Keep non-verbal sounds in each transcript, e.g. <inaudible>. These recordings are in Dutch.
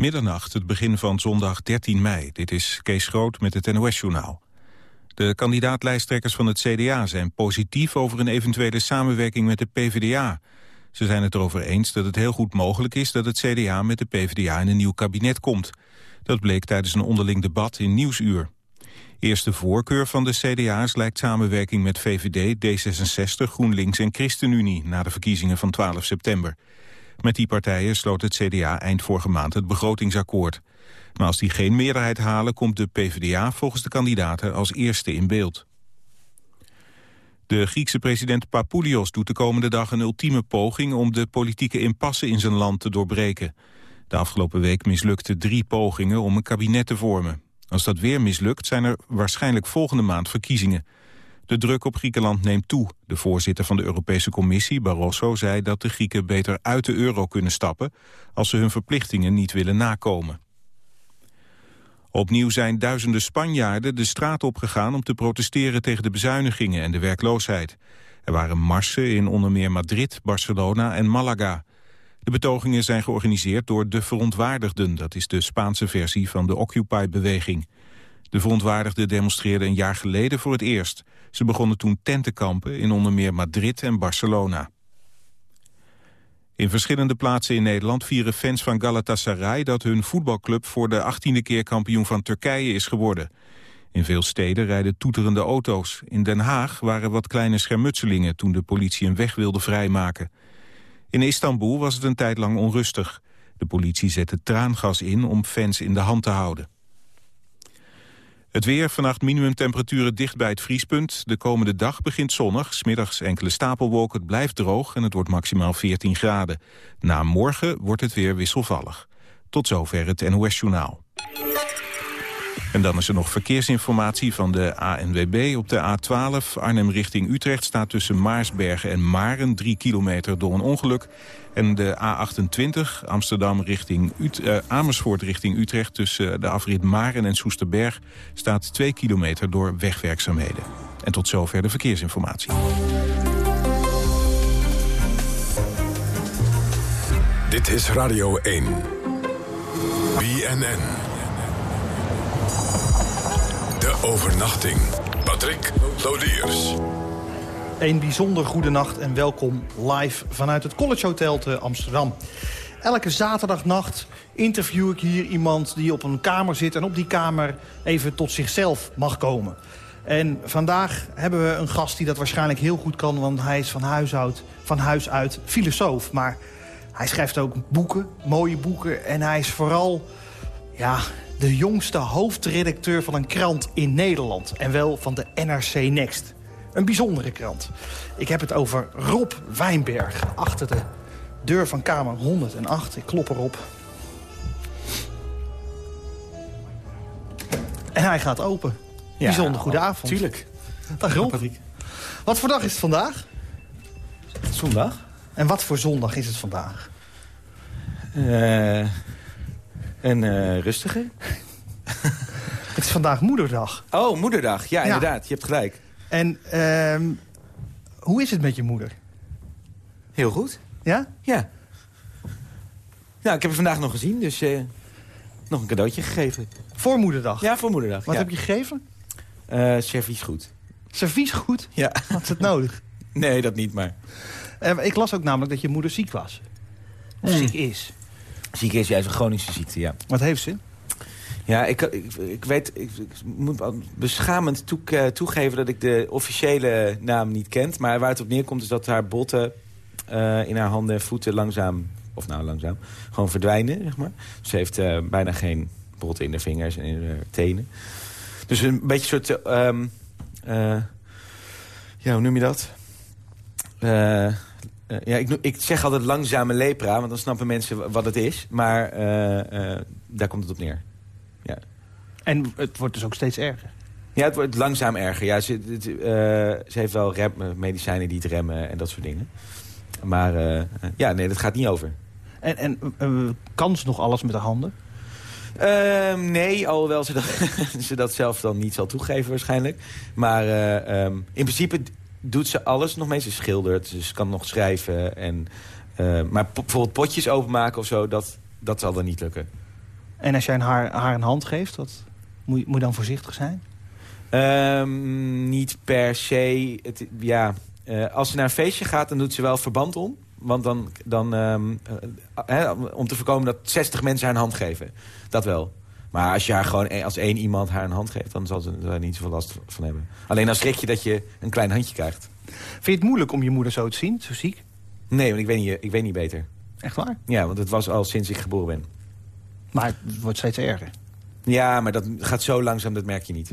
Middernacht, het begin van zondag 13 mei. Dit is Kees Groot met het NOS-journaal. De kandidaatlijsttrekkers van het CDA zijn positief over een eventuele samenwerking met de PvdA. Ze zijn het erover eens dat het heel goed mogelijk is dat het CDA met de PvdA in een nieuw kabinet komt. Dat bleek tijdens een onderling debat in Nieuwsuur. Eerste voorkeur van de CDA's lijkt samenwerking met VVD, D66, GroenLinks en ChristenUnie na de verkiezingen van 12 september. Met die partijen sloot het CDA eind vorige maand het begrotingsakkoord. Maar als die geen meerderheid halen, komt de PvdA volgens de kandidaten als eerste in beeld. De Griekse president Papoulios doet de komende dag een ultieme poging om de politieke impasse in zijn land te doorbreken. De afgelopen week mislukten drie pogingen om een kabinet te vormen. Als dat weer mislukt zijn er waarschijnlijk volgende maand verkiezingen. De druk op Griekenland neemt toe. De voorzitter van de Europese Commissie, Barroso, zei dat de Grieken beter uit de euro kunnen stappen als ze hun verplichtingen niet willen nakomen. Opnieuw zijn duizenden Spanjaarden de straat opgegaan om te protesteren tegen de bezuinigingen en de werkloosheid. Er waren marsen in onder meer Madrid, Barcelona en Malaga. De betogingen zijn georganiseerd door De Verontwaardigden. Dat is de Spaanse versie van de Occupy-beweging. De verontwaardigden demonstreerden een jaar geleden voor het eerst. Ze begonnen toen tentenkampen in onder meer Madrid en Barcelona. In verschillende plaatsen in Nederland vieren fans van Galatasaray... dat hun voetbalclub voor de achttiende keer kampioen van Turkije is geworden. In veel steden rijden toeterende auto's. In Den Haag waren wat kleine schermutselingen... toen de politie een weg wilde vrijmaken. In Istanbul was het een tijd lang onrustig. De politie zette traangas in om fans in de hand te houden. Het weer, vannacht minimumtemperaturen dicht bij het vriespunt. De komende dag begint zonnig, smiddags enkele stapelwolken, het blijft droog en het wordt maximaal 14 graden. Na morgen wordt het weer wisselvallig. Tot zover het NOS-journaal. En dan is er nog verkeersinformatie van de ANWB. Op de A12 Arnhem richting Utrecht staat tussen Maarsbergen en Maren... 3 kilometer door een ongeluk. En de A28 Amsterdam richting uh, Amersfoort richting Utrecht... tussen de afrit Maren en Soesterberg staat 2 kilometer door wegwerkzaamheden. En tot zover de verkeersinformatie. Dit is Radio 1. BNN. De overnachting. Patrick Lodiers. Een bijzonder goede nacht en welkom live vanuit het College Hotel te Amsterdam. Elke zaterdagnacht interview ik hier iemand die op een kamer zit... en op die kamer even tot zichzelf mag komen. En vandaag hebben we een gast die dat waarschijnlijk heel goed kan... want hij is van huis uit, van huis uit filosoof. Maar hij schrijft ook boeken, mooie boeken... en hij is vooral ja, de jongste hoofdredacteur van een krant in Nederland. En wel van de NRC Next. Een bijzondere krant. Ik heb het over Rob Wijnberg. Achter de deur van kamer 108. Ik klop erop. En hij gaat open. Ja, Bijzonder goede avond. Tuurlijk. Dag Rob. Wat voor dag is het vandaag? Zondag. En wat voor zondag is het vandaag? Uh, en uh, rustiger. <laughs> het is vandaag moederdag. Oh, moederdag. Ja, inderdaad. Je hebt gelijk. En uh, hoe is het met je moeder? Heel goed. Ja? Ja. Ja, ik heb haar vandaag nog gezien, dus uh, nog een cadeautje gegeven. Voor moederdag? Ja, voor moederdag. Wat ja. heb je gegeven? Uh, serviesgoed. Serviesgoed? Ja. Had ze het nodig? Nee, dat niet, maar... ik las ook namelijk dat je moeder ziek was. Of mm. ziek is. Ziek is juist een chronische ziekte, ja. Wat heeft ze? Ja, ik, ik, ik weet, ik, ik, moet beschamend toe, toegeven dat ik de officiële naam niet ken. Maar waar het op neerkomt is dat haar botten uh, in haar handen en voeten langzaam, of nou langzaam, gewoon verdwijnen, zeg maar. Ze heeft uh, bijna geen botten in de vingers en in haar tenen. Dus een beetje een soort, uh, ja, hoe noem je dat? Uh, ja, ik, ik, zeg altijd langzame lepra, want dan snappen mensen wat het is. Maar uh, uh, daar komt het op neer. Ja. En het wordt dus ook steeds erger? Ja, het wordt langzaam erger. Ja, ze, het, ze heeft wel rem, medicijnen die het remmen en dat soort dingen. Maar ja, nee, dat gaat niet over. En, en kan ze nog alles met de handen? Ehm, nee, alhoewel ze dat, <laughs> ze dat zelf dan niet zal toegeven waarschijnlijk. Maar um, in principe doet ze alles nog mee. Ze schildert, ze kan nog schrijven. En, uh, maar bijvoorbeeld potjes openmaken of zo, dat, dat zal dan niet lukken. En als jij haar, haar een hand geeft, wat, moet, je, moet je dan voorzichtig zijn? Ehm, niet per se. Het, ja, eh, als ze naar een feestje gaat, dan doet ze wel verband om. Want dan, dan ehm, eh, om te voorkomen dat 60 mensen haar een hand geven. Dat wel. Maar als je haar gewoon e- als één iemand haar een hand geeft... dan zal ze er niet zoveel last van hebben. Alleen dan schrik je dat je een klein handje krijgt. Vind je het moeilijk om je moeder zo te zien, zo ziek? Nee, want ik weet niet, ik weet niet beter. Echt waar? Ja, want het was al sinds ik geboren ben. Maar het wordt steeds erger. Ja, maar dat gaat zo langzaam, dat merk je niet.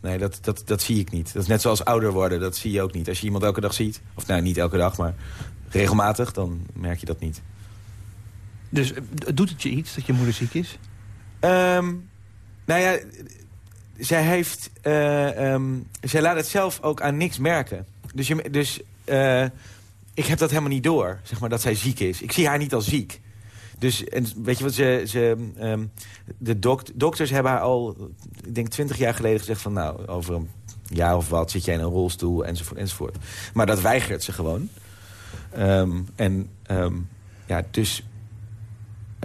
Nee, dat, dat, dat zie ik niet. Dat is net zoals ouder worden, dat zie je ook niet. Als je iemand elke dag ziet, of nou niet elke dag, maar regelmatig, dan merk je dat niet. Dus eh, doet het je iets dat je moeder ziek is? Um, nou ja, zij heeft... Uh, um, zij laat het zelf ook aan niks merken. Dus, je, dus uh, ik heb dat helemaal niet door, zeg maar, dat zij ziek is. Ik zie haar niet als ziek. Dus en weet je wat, ze, ze, um, de dokt, dokters hebben haar al, ik denk twintig jaar geleden gezegd van... nou, over een jaar of wat zit jij in een rolstoel, enzovoort, enzovoort. Maar dat weigert ze gewoon. Um, en ja, dus...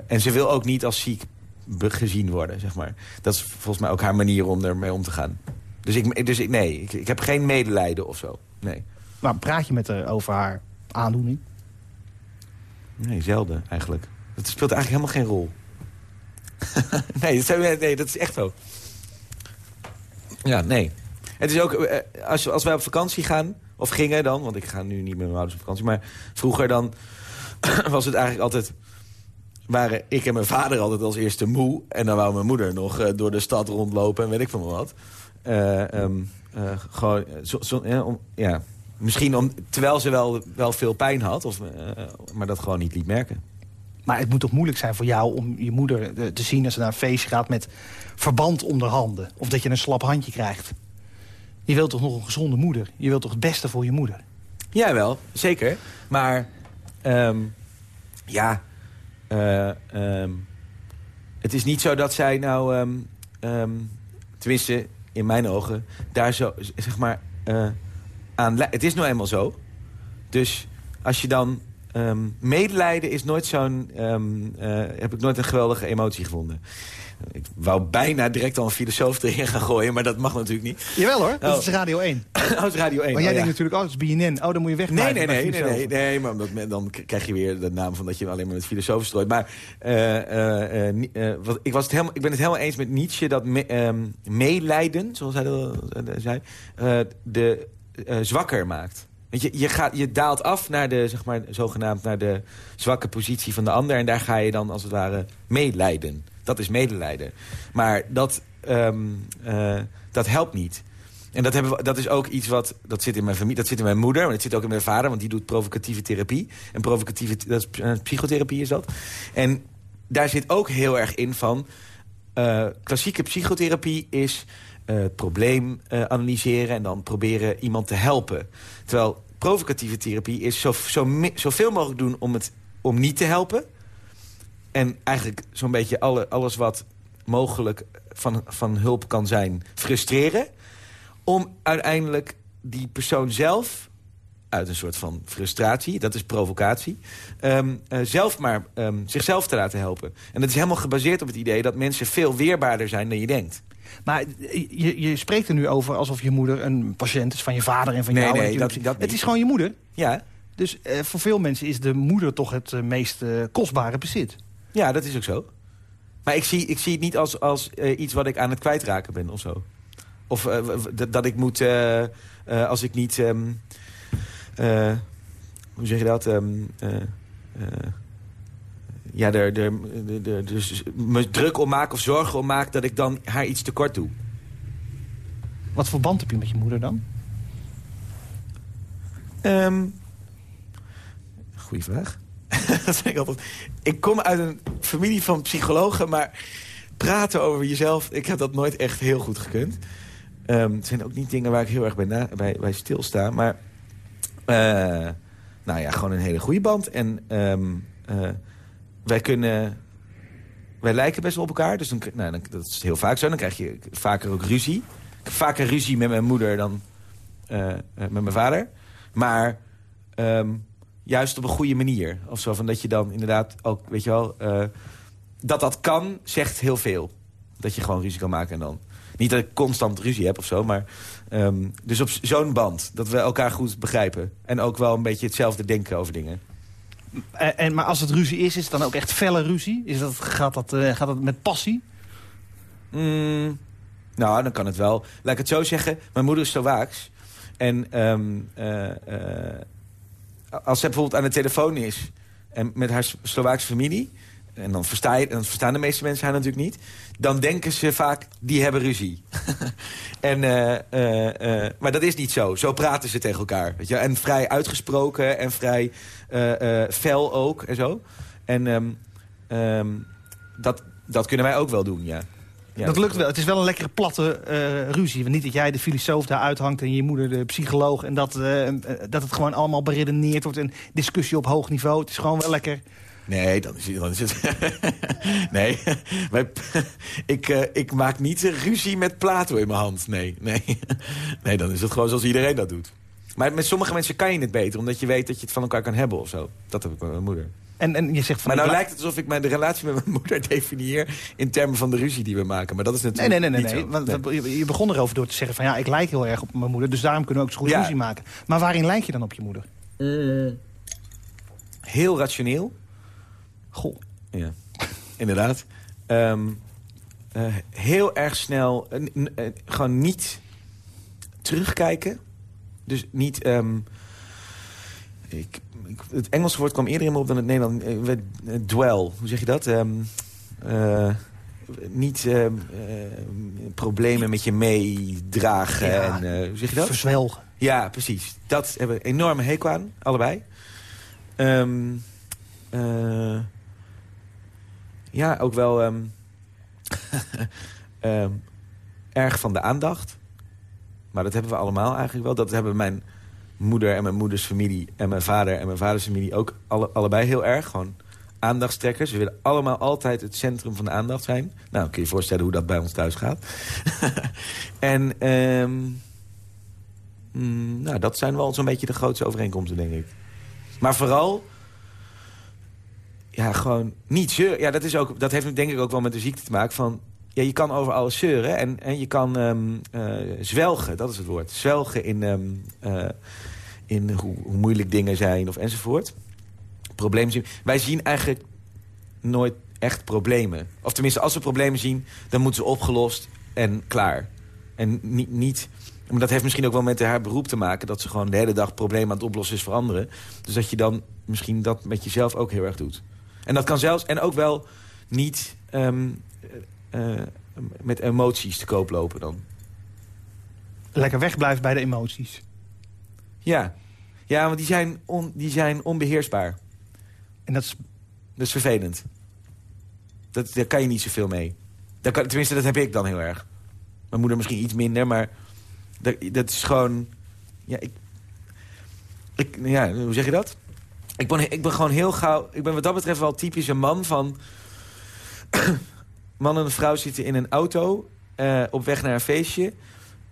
En ze wil ook niet als ziek gezien worden, zeg maar. Dat is volgens mij ook haar manier om ermee om te gaan. Dus ik, dus ik nee, ik, ik heb geen medelijden of zo, nee. Maar praat je met haar over haar aandoening? Nee, zelden eigenlijk. Het speelt eigenlijk helemaal geen rol. <laughs> nee, dat, nee, dat is echt zo. Ja, nee. Het is ook, eh, als, als wij op vakantie gaan, of gingen dan... want ik ga nu niet met mijn ouders op vakantie... maar vroeger dan <clears throat> was het eigenlijk altijd... waren ik en mijn vader altijd als eerste moe... en dan wou mijn moeder nog uh, door de stad rondlopen en weet ik van wat. Uh, um, gewoon, zo, zo, om, ja, misschien om, terwijl ze wel, wel veel pijn had... Of, maar dat gewoon niet liet merken. Maar het moet toch moeilijk zijn voor jou om je moeder te zien... als ze naar een feestje gaat met verband onder handen. Of dat je een slap handje krijgt. Je wilt toch nog een gezonde moeder? Je wilt toch het beste voor je moeder? Ja, wel. Zeker. Maar, um, ja... Uh, um, het is niet zo dat zij nou... Um, tenminste, in mijn ogen... daar zo, zeg maar... Uh, aan... Het is nou eenmaal zo. Dus als je dan Um, medelijden is nooit zo'n... Um, uh, heb ik nooit een geweldige emotie gevonden. Ik wou bijna direct al een filosoof erin gaan gooien, maar dat mag natuurlijk niet. Jawel hoor, dat oh. is Radio 1. <coughs> oh, is Radio 1. Maar jij oh, denkt natuurlijk, oh, dat is BNN. Oh, dan moet je weg. Nee, nee, nee, nee, nee, nee, maar dan krijg je weer de naam van dat je alleen maar met filosofen strooit. Maar uh, uh, uh, wat, ik, was het helemaal, ik ben het helemaal eens met Nietzsche dat me, um, meelijden, zoals hij dat zei, de zwakker maakt. Je, je, gaat, je daalt af naar de, zeg maar, zogenaamd naar de zwakke positie van de ander... en daar ga je dan als het ware meelijden. Dat is medelijden. Maar dat, um, uh, dat helpt niet. En dat, hebben dat is ook iets wat... Dat zit in mijn familie, dat zit in mijn moeder, maar dat zit ook in mijn vader... want die doet provocatieve therapie. En provocatieve dat is, uh, psychotherapie is dat. En daar zit ook heel erg in van... Uh, klassieke psychotherapie is het probleem uh, analyseren... en dan proberen iemand te helpen. Terwijl provocatieve therapie is zo, zo, zoveel mogelijk doen om, het, om niet te helpen. En eigenlijk zo'n beetje alle, alles wat mogelijk van, van hulp kan zijn, frustreren. Om uiteindelijk die persoon zelf uit een soort van frustratie, dat is provocatie... Um, zelf maar um, zichzelf te laten helpen. En dat is helemaal gebaseerd op het idee dat mensen veel weerbaarder zijn dan je denkt. Maar je, je spreekt er nu over alsof je moeder een patiënt is van je vader en van nee, jou. Nee, dat, dat het is gewoon je moeder. Ja. Dus uh, voor veel mensen is de moeder toch het uh, meest uh, kostbare bezit. Ja, dat is ook zo. Maar ik zie, ik zie het niet als, als iets wat ik aan het kwijtraken ben of zo. Of dat ik moet, als ik niet... Um, hoe zeg je dat? Um, ja, er, er, er, dus me druk om maak of zorgen om maak... dat ik dan haar iets tekort doe. Wat voor band heb je met je moeder dan? Um, goeie vraag. <laughs> dat vind ik altijd... Ik kom uit een familie van psychologen, maar praten over jezelf... ik heb dat nooit echt heel goed gekund. Um, het zijn ook niet dingen waar ik heel erg bij, na, bij, bij stilsta, maar... Uh, nou ja, gewoon een hele goede band. En um, uh, wij kunnen... Wij lijken best wel op elkaar, dus dan, nou, dan, dat is heel vaak zo. Dan krijg je vaker ook ruzie. Ik heb vaker ruzie met mijn moeder dan uh, met mijn vader. Maar um, juist op een goede manier. Of zo, van dat je dan inderdaad ook, weet je wel... Uh, dat dat kan, zegt heel veel. Dat je gewoon ruzie kan maken en dan... Niet dat ik constant ruzie heb of zo, maar... ehm, dus op zo'n band, dat we elkaar goed begrijpen. En ook wel een beetje hetzelfde denken over dingen. En, en, maar als het ruzie is, is het dan ook echt felle ruzie? Is dat, gaat, dat, eh, gaat dat met passie? Mm, nou, dan kan het wel. Laat ik het zo zeggen, mijn moeder is Slovaaks. En ehm, eh, eh, als zij bijvoorbeeld aan de telefoon is... en met haar Slovaakse familie... en dan, versta je, dan verstaan de meeste mensen haar natuurlijk niet... dan denken ze vaak, die hebben ruzie. <laughs> en, eh, eh, eh, maar dat is niet zo. Zo praten ze tegen elkaar. Weet je? En vrij uitgesproken en vrij fel ook en zo. En ehm, ehm, dat, dat kunnen wij ook wel doen, ja. Ja. dat lukt wel. Het is wel een lekkere platte ruzie. Want niet dat jij de filosoof daar uithangt en je moeder de psycholoog... en dat, dat het gewoon allemaal beredeneerd wordt. Een discussie op hoog niveau. Het is gewoon wel lekker... Nee, dan is, dan is het... <laughs> nee, <laughs> wij, <laughs> ik, eh, ik maak niet een ruzie met Plato in mijn hand. Nee, nee. nee, dan is het gewoon zoals iedereen dat doet. Maar met sommige mensen kan je het beter, omdat je weet dat je het van elkaar kan hebben of zo. Dat heb ik met mijn moeder. En, en je zegt van... Maar nou lijkt het alsof ik mijn de relatie met mijn moeder definieer... in termen van de ruzie die we maken. Maar dat is Nee, natuurlijk nee, nee, nee. niet nee. zo. Want Nee. je- begon erover door te zeggen van... ja, ik lijk heel erg op mijn moeder, dus daarom kunnen we ook zo goed Ja. ruzie maken. Maar waarin lijk je dan op je moeder? Heel rationeel. Goh. Ja, inderdaad. Ehm, eh, heel erg snel, eh, gewoon niet terugkijken. Dus niet... ehm, ik, ik- het Engelse woord kwam eerder in me op dan het Nederlands. We- dwell, hoe zeg je dat? Ehm, eh, niet problemen met je meedragen. Ja. En, hoe zeg je dat? Verzwelgen. Ja, precies. Dat hebben we enorme hekel aan, allebei. Ja, ook wel ehm, <laughs> ehm, erg van de aandacht. Maar dat hebben we allemaal eigenlijk wel. Dat hebben mijn moeder en mijn moeders familie... en mijn vader en mijn vaders familie ook alle, allebei heel erg. Gewoon aandachtstrekkers. We willen allemaal altijd het centrum van de aandacht zijn. Nou, kun je je voorstellen hoe dat bij ons thuis gaat. <laughs> en... ehm Mm, nou, dat zijn wel zo'n beetje de grootste overeenkomsten, denk ik. Maar vooral... Ja, gewoon niet zeuren. Ja, dat, is ook, dat heeft denk ik ook wel met de ziekte te maken van... Ja, je kan over alles zeuren en, en je kan ehm, eh, zwelgen, dat is het woord. Zwelgen in, ehm, eh, in hoe, hoe moeilijk dingen zijn of enzovoort. Problemen zien. Wij zien eigenlijk nooit echt problemen. Of tenminste, als we problemen zien, dan moeten ze opgelost en klaar. En niet, niet maar dat heeft misschien ook wel met haar beroep te maken... dat ze gewoon de hele dag problemen aan het oplossen is voor anderen. Dus dat je dan misschien dat met jezelf ook heel erg doet. En dat kan zelfs, en ook wel niet ehm, eh, eh, met emoties te koop lopen dan. Lekker wegblijven bij de emoties. Ja, ja want die zijn, on, die zijn onbeheersbaar. En dat is... Dat is vervelend. Dat, daar kan je niet zoveel mee. Daar kan, tenminste, dat heb ik dan heel erg. Mijn moeder misschien iets minder, maar... Dat, dat is gewoon... Ja, ik, ik, ja, hoe zeg je dat? Ik ben, ik ben gewoon heel gauw... Ik ben wat dat betreft wel typisch een man van... <clears throat> man en vrouw zitten in een auto... eh, op weg naar een feestje.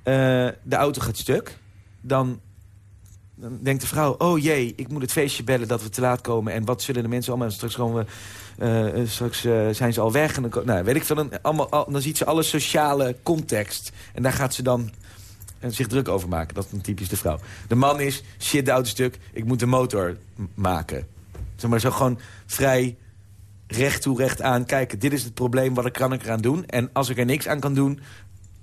Eh, de auto gaat stuk. Dan, dan denkt de vrouw... oh jee, ik moet het feestje bellen dat we te laat komen... en wat zullen de mensen allemaal... straks komen eh, straks zijn ze al weg. En dan, nou, weet ik veel, allemaal, al- dan ziet ze alle sociale context. En daar gaat ze dan eh, zich druk over maken. Dat is een typisch de vrouw. De man is, shit, de auto stuk, ik moet de motor maken. Zeg maar zo gewoon vrij recht toe, recht aan. Kijken, dit is het probleem, wat kan ik eraan doen? En als ik er niks aan kan doen,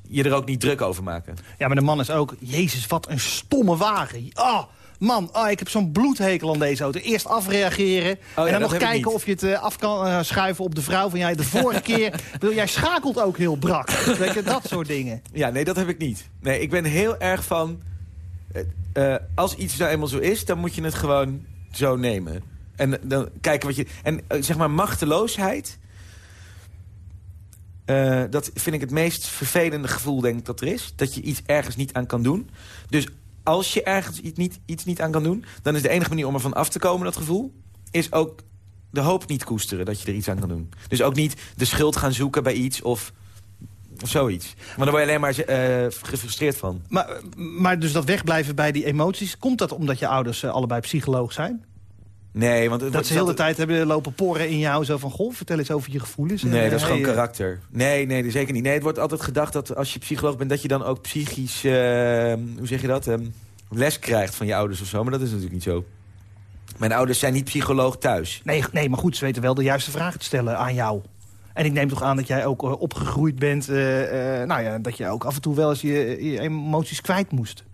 je er ook niet druk over maken. Ja, maar de man is ook... Jezus, wat een stomme wagen. Ah, man, ah, ik heb zo'n bloedhekel aan deze auto. Eerst afreageren en Oh dat dan nog kijken of je het eh, af kan eh, schuiven op de vrouw van jij. De vorige <laughs> keer, bedoel, jij schakelt ook heel brak. Weet je, dat soort dingen. Ja, nee, dat heb ik niet. Nee, ik ben heel erg van... eh, als iets nou eenmaal zo is, dan moet je het gewoon zo nemen. En dan kijken wat je... En zeg maar machteloosheid... dat vind ik het meest vervelende gevoel, denk ik, dat er is. Dat je iets ergens niet aan kan doen. Dus als je ergens iets niet, iets niet aan kan doen... dan is de enige manier om ervan af te komen, dat gevoel... is ook de hoop niet koesteren dat je er iets aan kan doen. Dus ook niet de schuld gaan zoeken bij iets of, of zoiets. Want dan word je alleen maar eh, gefrustreerd van. Maar, maar dus dat wegblijven bij die emoties... komt dat omdat je ouders eh, allebei psycholoog zijn? Nee, want... Dat ze heel de tijd hebben lopen porren in jou. Zo van, goh, vertel eens over je gevoelens. Nee, En, dat is eh, gewoon hey, karakter. Nee, nee, zeker niet. Nee, het wordt altijd gedacht dat als je psycholoog bent... dat je dan ook psychisch, eh, hoe zeg je dat, ehm, les krijgt van je ouders of zo. Maar dat is natuurlijk niet zo. Mijn ouders zijn niet psycholoog thuis. Nee, nee, maar goed, ze weten wel de juiste vragen te stellen aan jou. En ik neem toch aan dat jij ook eh, opgegroeid bent... eh, eh, nou ja, dat je ook af en toe wel eens je, je emoties kwijt moest.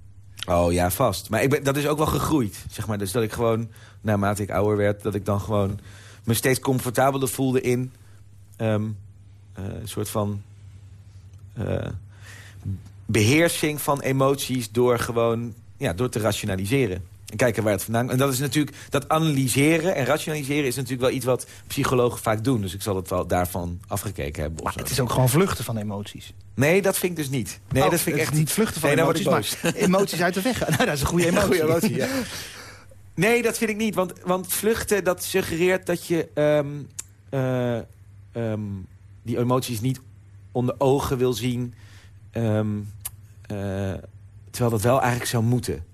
Oh ja, vast. Maar ik ben, dat is ook wel gegroeid, zeg maar. Dus dat ik gewoon, naarmate ik ouder werd... dat ik dan gewoon me steeds comfortabeler voelde in... ehm, eh, een soort van... eh, beheersing van emoties door gewoon... Ja, door te rationaliseren. En kijken waar het vandaan... En dat is natuurlijk... Dat analyseren en rationaliseren is natuurlijk wel iets wat psychologen vaak doen. Dus ik zal het wel daarvan afgekeken hebben. Maar het is ook gewoon vluchten van emoties. Nee, dat vind ik dus niet. Nee, Oh, dat vind ik echt niet vluchten van Nee, emoties, maar emoties uit de weg. <laughs> Nou, dat is een goede emotie. Goeie emotie, ja. <laughs> Nee, dat vind ik niet. Want, want vluchten, dat suggereert dat je ehm, eh, ehm, die emoties niet onder ogen wil zien. ehm, eh, terwijl dat wel eigenlijk zou moeten.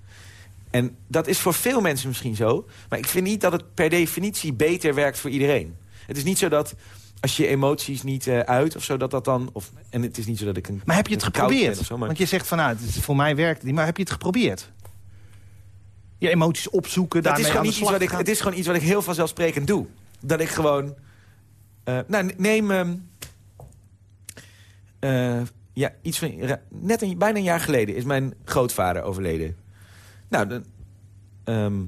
En dat is voor veel mensen misschien zo. Maar ik vind niet dat het per definitie beter werkt voor iedereen. Het is niet zo dat als je emoties niet eh, uit of zo, dat dat dan... Of, en het is niet zo dat ik een Maar heb je het geprobeerd? of zo, maar- Want je zegt van, nou, het is, voor mij werkt het niet. Maar heb je het geprobeerd? Je emoties opzoeken, Dat daarmee is, gewoon aan niet de iets slag wat ik, gaan? het is gewoon iets wat ik heel vanzelfsprekend doe. Dat ik gewoon... eh, nou, neem... ehm, eh, ja, iets van... Net een, bijna een jaar geleden is mijn grootvader overleden. Nou, dan, ehm,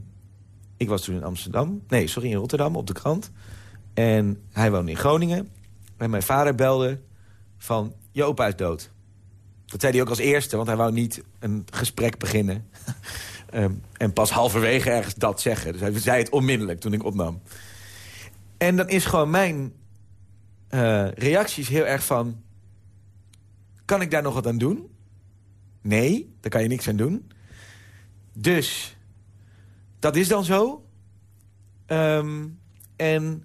ik was toen in Amsterdam. Nee, sorry, in Rotterdam, op de krant. En hij woonde in Groningen. En mijn vader belde van... Je opa is dood. Dat zei hij ook als eerste, want hij wou niet een gesprek beginnen. <laughs> Ehm, en pas halverwege ergens dat zeggen. Dus hij zei het onmiddellijk toen ik opnam. En dan is gewoon mijn eh reactie is heel erg van... Kan ik daar nog wat aan doen? Nee, daar kan je niks aan doen. Dus, dat is dan zo. Ehm, en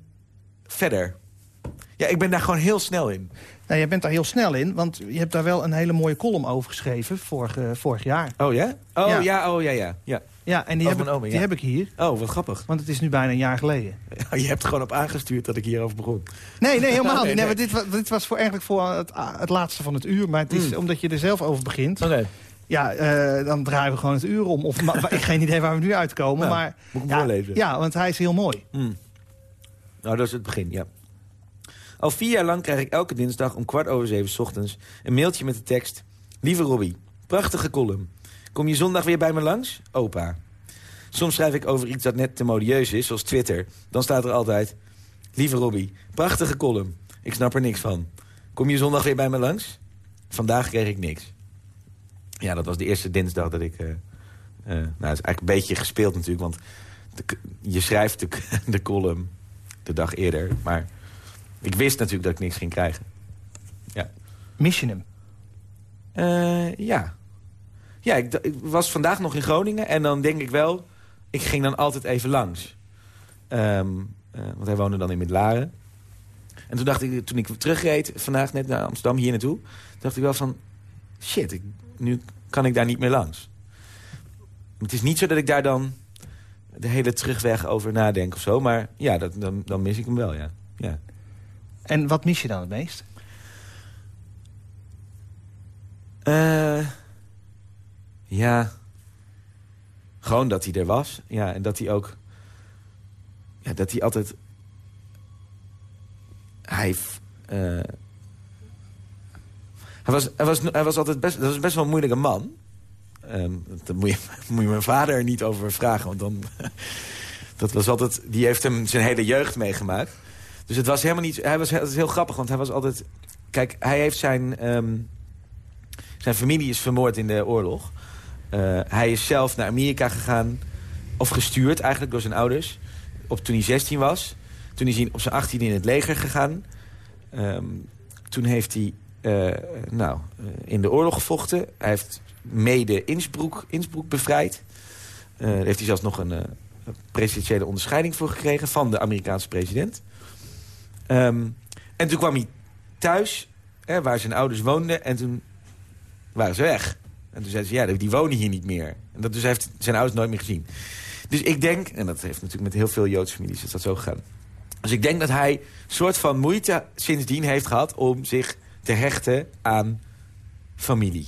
verder. Ja, ik ben daar gewoon heel snel in. Nou, jij bent daar heel snel in, want je hebt daar wel een hele mooie column over geschreven vorig, eh, vorig jaar. Oh ja? Oh Ja. ja, oh ja, ja. ja. Ja, en die, heb, ik, oma, die ja. heb ik hier, Oh, wat grappig. want het is nu bijna een jaar geleden. <laughs> Je hebt gewoon op aangestuurd dat ik hierover begon. Nee, nee, helemaal <laughs> niet. Nee, dit, dit was voor, eigenlijk voor het, het laatste van het uur. Maar het is Mm. omdat je er zelf over begint. Oké. Ja, eh, dan draaien we gewoon het uur om. Of, <laughs> maar, ik heb geen idee waar we nu uitkomen. Ja, maar, moet ik hem ja? Ja, want hij is heel mooi. Hmm. Nou, dat is het begin, ja. Al vier jaar lang krijg ik elke dinsdag om kwart over zeven ochtends... een mailtje met de tekst... Lieve Robbie, prachtige column. Kom je zondag weer bij me langs? Opa. Soms schrijf ik over iets dat net te modieus is, zoals Twitter. Dan staat er altijd... Lieve Robbie, prachtige column. Ik snap er niks van. Kom je zondag weer bij me langs? Vandaag kreeg ik niks. Ja, dat was de eerste dinsdag dat ik... eh, eh, nou, het is eigenlijk een beetje gespeeld natuurlijk, want je schrijft <laughs> de column de dag eerder. Maar ik wist natuurlijk dat ik niks ging krijgen. Mis je hem? Eh, ja. Ja, ik, ik was vandaag nog in Groningen en dan denk ik wel... Ik ging dan altijd even langs. Ehm, eh, want hij woonde dan in Midlaren. En toen dacht ik, toen ik terugreed vandaag net naar Amsterdam hier naartoe... dacht ik wel van, shit, ik, nu kan ik daar niet meer langs. Het is niet zo dat ik daar dan de hele terugweg over nadenk of zo. Maar ja, dat, dan, dan mis ik hem wel, ja. ja. En wat mis je dan het meest? Eh, ja. Gewoon dat hij er was. Ja, en dat hij ook... Ja, dat hij altijd... Hij... eh, hij, was, hij, was, hij was altijd best... Dat was best wel een moeilijke man. Ehm, daar moet je, <laughs> moet je mijn vader er niet over vragen. Want dan... <laughs> dat was altijd... Die heeft hem zijn hele jeugd meegemaakt. Dus het was helemaal niet... Hij was, heel grappig, want hij was altijd... Kijk, hij heeft zijn... ehm, zijn familie is vermoord in de oorlog. Eh, hij is zelf naar Amerika gegaan. Of gestuurd eigenlijk door zijn ouders. Op, toen hij 16 was. Toen is hij op zijn 18 in het leger gegaan. Ehm, toen heeft hij eh, nou, eh, in de oorlog gevochten. Hij heeft mede Innsbruck, Innsbruck bevrijd. Daar heeft hij zelfs nog een presidentiële onderscheiding voor gekregen... van de Amerikaanse president. Ehm, en toen kwam hij thuis, hè, waar zijn ouders woonden... en toen waren ze weg. En toen zeiden ze, ja, die wonen hier niet meer. En dat, dus heeft zijn ouders nooit meer gezien. Dus ik denk, en dat heeft natuurlijk met heel veel Joodse families is dat zo gegaan. Dus ik denk dat hij een soort van moeite sindsdien heeft gehad... om zich te hechten aan familie.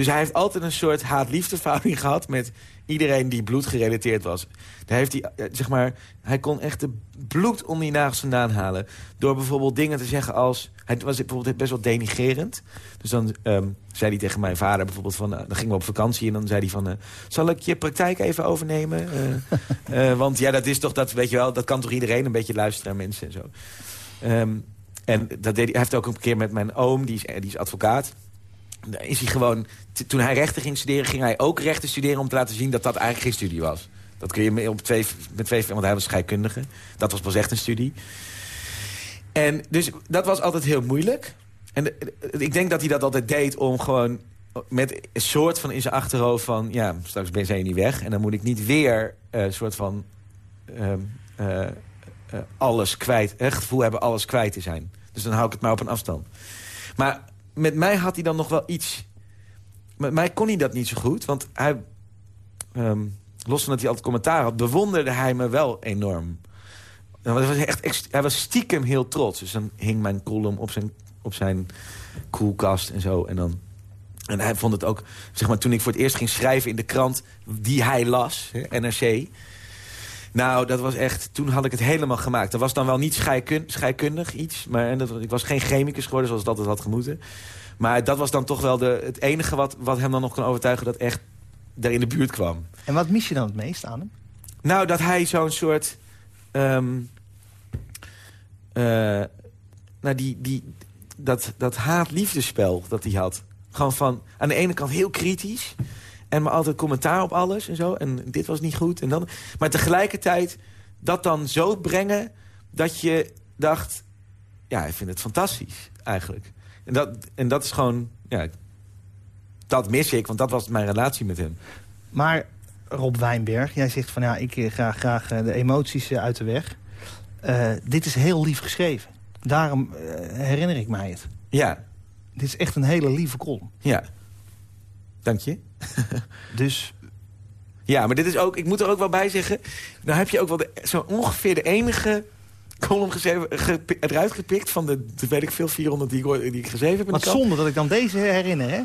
Dus hij heeft altijd een soort haat-liefdeverhouding <laughs> gehad... met iedereen die bloedgerelateerd was. Daar heeft hij, eh, zeg maar, hij kon echt de bloed onder die nagels vandaan halen. Door bijvoorbeeld dingen te zeggen als... Hij was bijvoorbeeld best wel denigerend. Dus dan ehm, zei hij tegen mijn vader bijvoorbeeld van... eh, dan gingen we op vakantie en dan zei hij van... eh, zal ik je praktijk even overnemen? <laughs> Want ja, dat is toch, dat weet je wel... dat kan toch iedereen een beetje luisteren naar mensen en zo. Ehm, en dat deed hij, hij heeft ook een keer met mijn oom, die is, die is advocaat... Is hij gewoon, toen hij rechten ging studeren, ging hij ook rechten studeren... om te laten zien dat dat eigenlijk geen studie was. Dat kun je op twee, met twee, want hij was scheikundige. Dat was pas echt een studie. En dus dat was altijd heel moeilijk. En ik denk dat hij dat altijd deed om gewoon met een soort van in zijn achterhoofd van... ja, straks ben je niet weg. En dan moet ik niet weer eh, een soort van ehm, eh, eh, alles kwijt... het gevoel hebben alles kwijt te zijn. Dus dan hou ik het maar op een afstand. Maar met mij had hij dan nog wel iets... Met mij kon hij dat niet zo goed, want hij... ehm, los van dat hij altijd commentaar had, bewonderde hij me wel enorm. Nou, hij was echt, hij was stiekem heel trots. Dus dan hing mijn column op zijn, op zijn koelkast en zo. En, dan, en hij vond het ook... Zeg maar, toen ik voor het eerst ging schrijven in de krant die hij las, NRC... Nou, dat was echt... Toen had ik het helemaal gemaakt. Dat was dan wel niet scheikun, scheikundig iets. Maar en dat, ik was geen chemicus geworden zoals dat het had gemoeten. Maar dat was dan toch wel de, het enige wat, wat hem dan nog kon overtuigen... dat echt daar in de buurt kwam. En wat mis je dan het meest aan hem? Nou, dat hij zo'n soort... ehm, eh, nou, die, die, dat, dat haat-liefdespel dat hij had. Gewoon van, aan de ene kant heel kritisch... en maar altijd commentaar op alles en zo. En dit was niet goed. En dan, maar tegelijkertijd dat dan zo brengen... dat je dacht... ja, ik vind het fantastisch, eigenlijk. En dat, en dat is gewoon... Ja, dat mis ik, want dat was mijn relatie met hem. Maar Rob Wijnberg, jij zegt van ja, ik eh, ga graag eh, de emoties eh, uit de weg. Eh, dit is heel lief geschreven. Daarom eh, herinner ik mij het. Ja, Dit is echt een hele lieve column. ja. Dank je. <laughs> Dus Ja, maar dit is ook, ik moet er ook wel bij zeggen... nou heb je ook wel de, zo ongeveer de enige column gepi- eruit gepikt... van de, de, weet ik veel, 400 die die ik geschreven heb krant. zonde dat ik dan deze herinner, hè?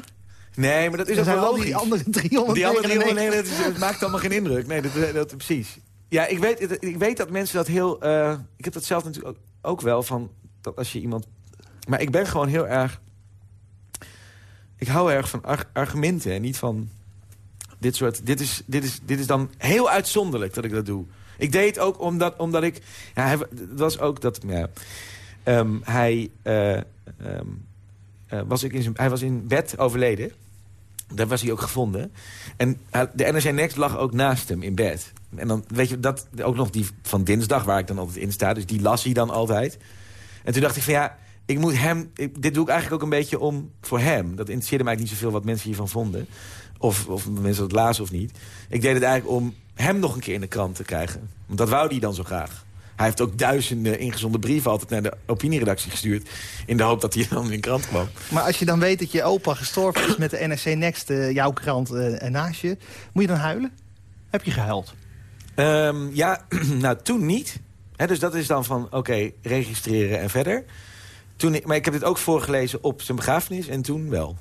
Nee, maar dat is ook wel logisch. die andere 399. Die andere 300, nee, dat, is- dat maakt allemaal geen indruk. Nee, dat, dat, precies. Ja, ik weet, ik weet dat mensen dat heel... eh, ik heb dat zelf natuurlijk ook, ook wel, van dat als je iemand... Maar ik ben gewoon heel erg... Ik hou erg van ar- argumenten en niet van dit soort... Dit is, dit, is, dit is dan heel uitzonderlijk dat ik dat doe. Ik deed het ook omdat, omdat ik... Ja, hij, het was ook dat... Ja, ehm, hij, eh, ehm, eh, was ik in hij was in bed overleden. Daar was hij ook gevonden. En de NRC Next lag ook naast hem in bed. En dan weet je, dat ook nog die van dinsdag, waar ik dan altijd in sta. Dus die las hij dan altijd. En toen dacht ik van ja, ik moet hem... Ik, dit doe ik eigenlijk ook een beetje om voor hem. Dat interesseerde mij eigenlijk niet zoveel wat mensen hiervan vonden. Of, of mensen dat lazen of niet. Ik deed het eigenlijk om hem nog een keer in de krant te krijgen. Want dat wou hij dan zo graag. Hij heeft ook duizenden ingezonde brieven altijd naar de opinieredactie gestuurd. In de hoop dat hij dan in de krant kwam. Maar als je dan weet dat je opa gestorven is met de NRC Next, eh, jouw krant eh, naast je... moet je dan huilen? Heb je gehuild? Ehm, ja, <clears throat> nou toen niet. Dus dat is dan van, oké, registreren en verder. Toen, ik- maar ik heb dit ook voorgelezen op zijn begrafenis en toen wel.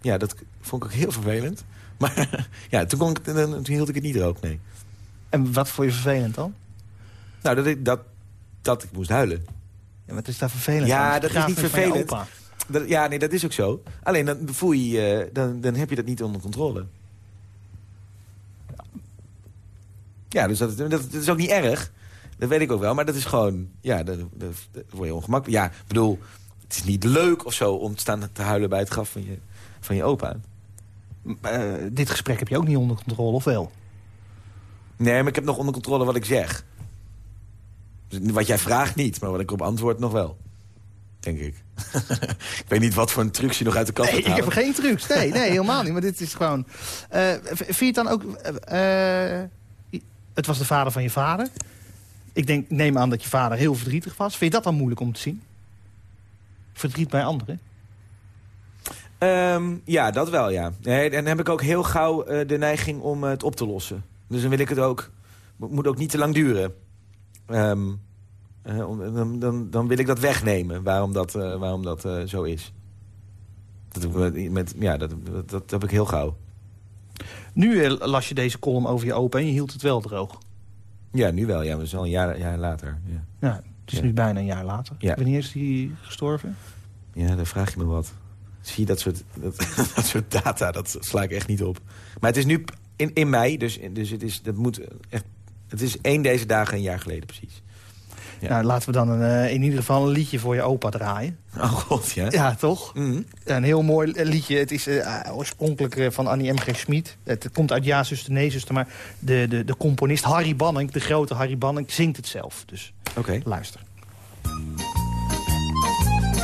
Ja, dat vond ik ook heel vervelend. <laughs> Maar ja, toen, kon ik, toen hield ik het niet erop, nee. En wat vond je vervelend dan? Nou, dat ik, dat, dat ik moest huilen. Ja, wat is daar vervelend Ja, aan? dat is niet vervelend. Dat, ja, nee, dat is ook zo. Alleen dan voel je, je- dan, dan heb je dat niet onder controle. Ja, dus dat, dat, dat is ook niet erg. Dat weet ik ook wel, maar dat is gewoon... Ja, dat, dat, dat word je ongemakkelijk. Ja, ik bedoel, het is niet leuk of zo om te staan te huilen bij het graf van je, van je opa. Eh, dit gesprek heb je ook niet onder controle, of wel? Nee, maar ik heb nog onder controle wat ik zeg. Wat jij vraagt niet, maar wat ik op antwoord nog wel. Denk ik. <laughs> ik weet niet wat voor een trucs je nog uit de kast Nee, ik heb geen trucs. Nee, nee, <laughs> helemaal niet. Maar dit is gewoon... V- vind je het dan ook... eh, het was de vader van je vader. Ik denk, neem aan dat je vader heel verdrietig was. Vind je dat dan moeilijk om te zien? Verdriet bij anderen? Ehm, ja, dat wel, ja. Nee, en dan heb ik ook heel gauw eh, de neiging om het op te lossen. Dus dan wil ik het ook... Het moet ook niet te lang duren. Ehm, eh, dan, dan, dan wil ik dat wegnemen, waarom dat, eh, waarom dat zo is. Dat, heb ik met, ja, dat, dat, dat heb ik heel gauw. Nu las je deze column over je opa en je hield het wel droog. Ja, nu wel. Ja, maar dat is al een jaar, jaar later. Ja. Ja, het is Ja. nu bijna een jaar later. Ja. Wanneer is hij gestorven? ja, dan vraag je me wat. Zie je dat soort, <laughs> dat, dat soort data, dat sla ik echt niet op. Maar het is nu in, in mei, dus, dus het, is, dat moet echt, het is één deze dagen een jaar geleden precies. Ja. Nou, laten we dan een, eh, in ieder geval een liedje voor je opa draaien. Oh god, ja. Ja, toch? Mhm. Een heel mooi liedje. Het is eh, oorspronkelijk eh, van Annie M.G. Schmid. Het komt uit Ja, zuster, nee, zuster. Maar de, de, de componist Harry Banning, de grote Harry Banning, zingt het zelf. Dus Oké. luister.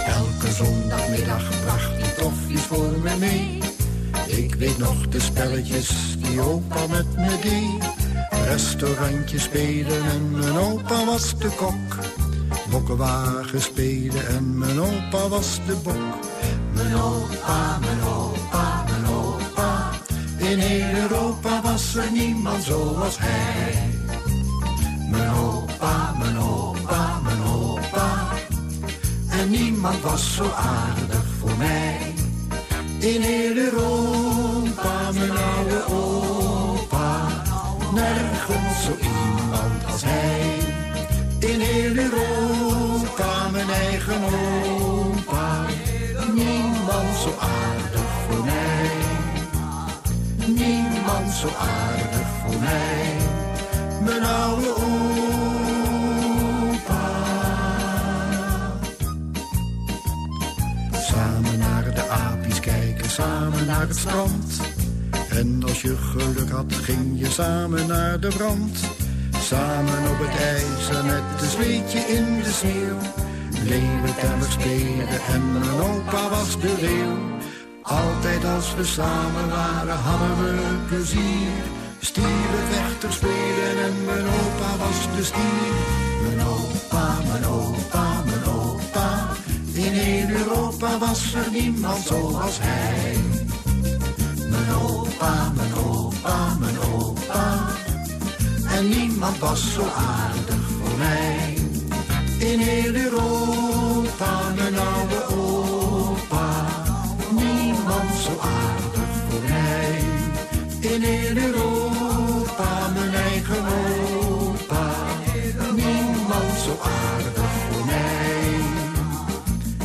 Elke zondagmiddag bracht hij toffies voor me mee. Ik weet nog de spelletjes die opa met me deed. Restaurantje spelen en mijn opa was de kok. Bokkenwagen spelen en mijn opa was de bok. Mijn opa, mijn opa, mijn opa. In heel Europa was er niemand zoals hij. Mijn opa, mijn opa, mijn opa. En niemand was zo aardig voor mij. In heel Europa, mijn oude opa. Nergens zo iemand als hij. In heel Europa, mijn eigen opa. Niemand zo aardig voor mij. Niemand zo aardig voor mij. Mijn oude opa. Samen naar de apies kijken, samen naar het strand. En als je geluk had, ging je samen naar de brand. Samen op het ijs en met een zweetje in de sneeuw. Leeuwenteller spelen en mijn opa was de leeuw. Altijd als we samen waren, hadden we plezier. Stierenvechter spelen en mijn opa was de stier. Mijn opa, mijn opa, mijn opa. In heel Europa was er niemand zoals hij. Opa, mijn opa, mijn opa. En niemand was zo aardig voor mij. In heel Europa, mijn oude opa. Niemand zo aardig voor mij. In heel Europa, mijn eigen opa. Niemand zo aardig voor mij.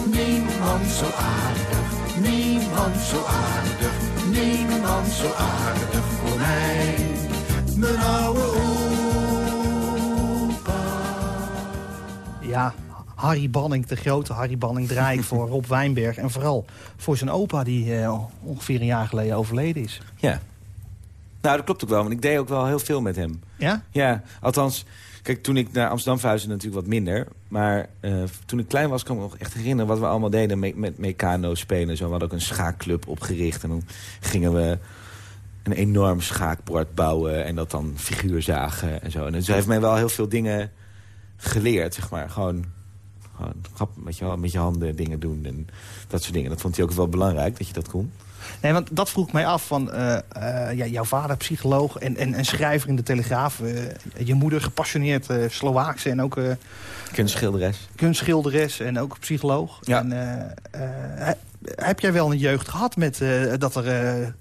Niemand zo aardig, niemand zo aardig, niemand zo aardig voor mij. Mijn oude opa. Ja, Harry Banning, de grote Harry Banning, draai ik voor <laughs> Rob Wijnberg. En vooral voor zijn opa, die eh, ongeveer een jaar geleden overleden is. Ja. Nou, dat klopt ook wel, want ik deed ook wel heel veel met hem. Ja? Ja, althans, kijk, toen ik naar Amsterdam verhuisde natuurlijk wat minder. Maar eh, toen ik klein was, kan ik me nog echt herinneren wat we allemaal deden met, met Meccano spelen. en Zo. We hadden ook een schaakclub opgericht en dan gingen we een enorm schaakbord bouwen en dat dan figuur zagen en zo. En dus hij heeft mij wel heel veel dingen geleerd, zeg maar. Gewoon, gewoon grappig met je, met je handen dingen doen en dat soort dingen. Dat vond hij ook wel belangrijk, dat je dat kon. Nee, want dat vroeg mij af van eh, eh, ja, jouw vader psycholoog en, en, en schrijver in de Telegraaf. eh, je moeder gepassioneerd Slovaakse en ook Kunstschilderes. kunstschilderes en ook psycholoog. Ja. En, heb jij wel een jeugd gehad met dat er...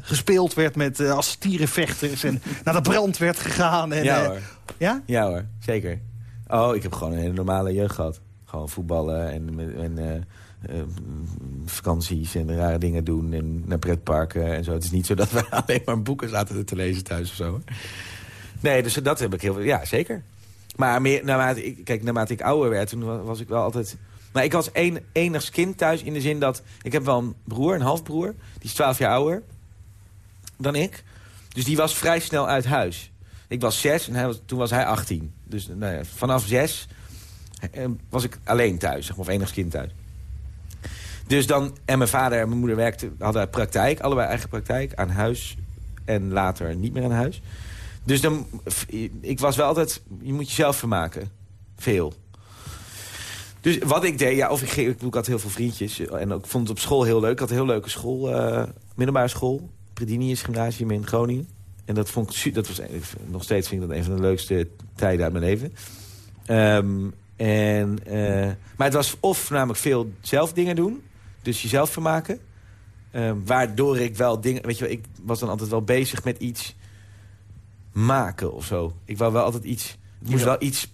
gespeeld werd met eh, als stierenvechters en <laughs> naar de brand werd gegaan. En, ja hoor. ja? Ja hoor, zeker. Oh, ik heb gewoon een hele normale jeugd gehad. Gewoon voetballen en, en vakanties en rare dingen doen en naar pretparken en zo. Het is niet zo dat we <laughs> alleen maar boeken zaten te lezen thuis of zo. Nee, dus dat heb ik heel veel. Ja, zeker. Maar meer, naarmate ik, kijk, naarmate ik ouder werd, toen wa- was ik wel altijd... Maar ik was een, enigst kind thuis in de zin dat... Ik heb wel een broer, een halfbroer. Die is 12 jaar ouder dan ik. Dus die was vrij snel uit huis. Ik was zes en hij was, toen was hij 18. Dus nou ja, vanaf zes eh, was ik alleen thuis, zeg maar, of enigst kind thuis. Dus dan, en mijn vader en mijn moeder werkten, hadden praktijk, allebei eigen praktijk, aan huis en later niet meer aan huis. Dus dan, ik was wel altijd, je moet jezelf vermaken. Veel. Dus wat ik deed, ja, of ik, ik, ik had heel veel vriendjes. En ik vond het op school heel leuk. Ik had een heel leuke school, eh, middelbare school. Predinius Gymnasium in Groningen. En dat vond ik, dat was, nog steeds vind ik dat een van de leukste tijden uit mijn leven. Ehm, en, eh, maar het was of namelijk veel zelf dingen doen. Dus jezelf vermaken. Ehm, waardoor ik wel dingen... Weet je wel, ik was dan altijd wel bezig met iets maken of zo. Ik wou wel altijd iets... Het moest wel iets...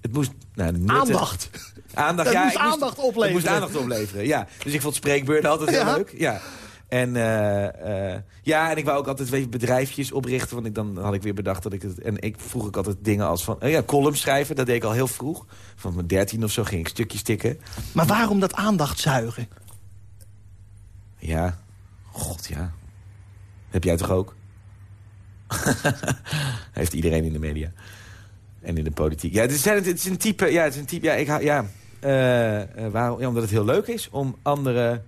Het moest... Nou, Aandacht. <laughs> Aandacht, Het ja. moest ik aandacht opleveren. Het moest aandacht opleveren, ja. Dus ik vond spreekbeurten altijd heel Ja. leuk. Ja. En, eh, eh, ja, en ik wou ook altijd weet je, bedrijfjes oprichten. Want ik, dan had ik weer bedacht dat ik het... En ik vroeg ik altijd dingen als van... eh, ja, columns schrijven, dat deed ik al heel vroeg. Van mijn dertien of zo ging ik stukjes tikken. Maar waarom dat aandacht zuigen? Ja, god ja. Heb jij toch ook? <laughs> Heeft iedereen in de media. En in de politiek. Ja, het is, het is een type... Ja, het is een type... Ja, ik, ja, eh, eh, waarom, ja, omdat het heel leuk is om anderen...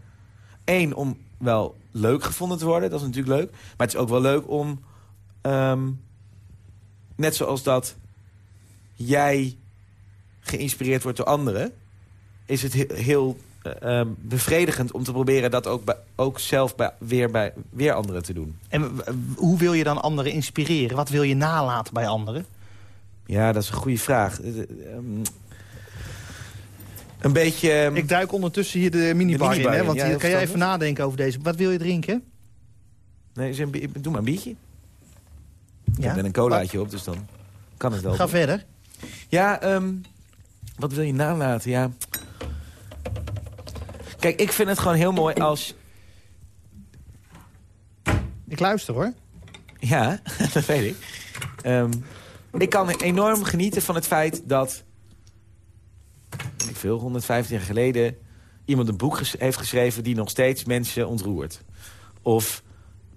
Eén, om wel leuk gevonden te worden. Dat is natuurlijk leuk. Maar het is ook wel leuk om... ehm, net zoals dat jij geïnspireerd wordt door anderen... is het he- heel eh, eh, bevredigend om te proberen dat ook, bij, ook zelf bij, weer bij weer anderen te doen. En hoe wil je dan anderen inspireren? Wat wil je nalaten bij anderen? Ja, dat is een goede vraag. Eh, eh, ehm, een beetje... ehm, Ik duik ondertussen hier de minibar, De minibar in, hè? Want ja, kan jij even nadenken over deze. Wat wil je drinken? nee, een, doe maar een biertje. Ik heb net een colaatje op, dus dan kan het wel. Ga verder. Ja, ehm, wat wil je nalaten? Ja. Kijk, ik vind het gewoon heel mooi als... Ik luister, hoor. Ja, <laughs> dat weet ik. Ehm, ik kan enorm genieten van het feit dat... Ik veel, 115 jaar geleden... iemand een boek ges- heeft geschreven die nog steeds mensen ontroert. Of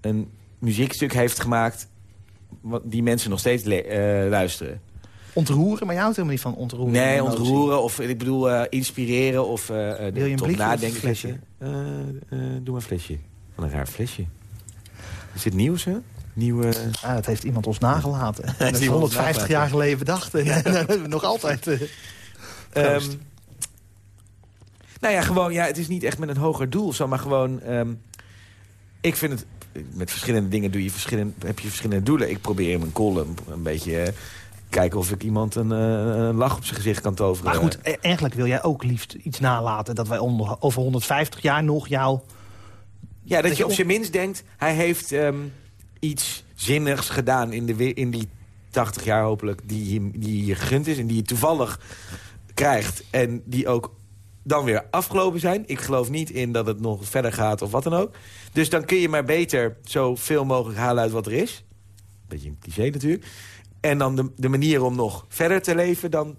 een muziekstuk heeft gemaakt... wat- die mensen nog steeds eh, luisteren. Ontroeren, maar je houdt helemaal niet van ontroeren. Nee, emotie. ontroeren of ik bedoel eh, inspireren of eh, Wil je een tot nadenken. flesje? Doe maar een flesje. Wat een raar flesje. Is dit nieuws, hè? Nieuwe... Ah, dat heeft iemand ons nagelaten. <laughs> dat is iemand ons <laughs> 150 nagelaten. jaar geleden bedacht. En <laughs> dat hebben we nog altijd... eh, Ehm, nou ja, gewoon, ja, het is niet echt met een hoger doel zo, maar gewoon... ehm, ik vind het, met verschillende dingen doe je verschillende, heb je verschillende doelen. Ik probeer in mijn column een beetje kijken of ik iemand een, eh, een lach op zijn gezicht kan toveren. Maar goed, e- eigenlijk wil jij ook liefst iets nalaten... dat wij onder, over 150 jaar nog jou... Ja, dat, dat je je op zijn minst denkt... hij heeft ehm, iets zinnigs gedaan in, de, in die 80 jaar hopelijk... die, die je gegund is en die je toevallig krijgt... en die ook dan weer afgelopen zijn. Ik geloof niet in dat het nog verder gaat of wat dan ook. Dus dan kun je maar beter zoveel mogelijk halen uit wat er is. Beetje een cliché natuurlijk. En dan de, de manier om nog verder te leven... dan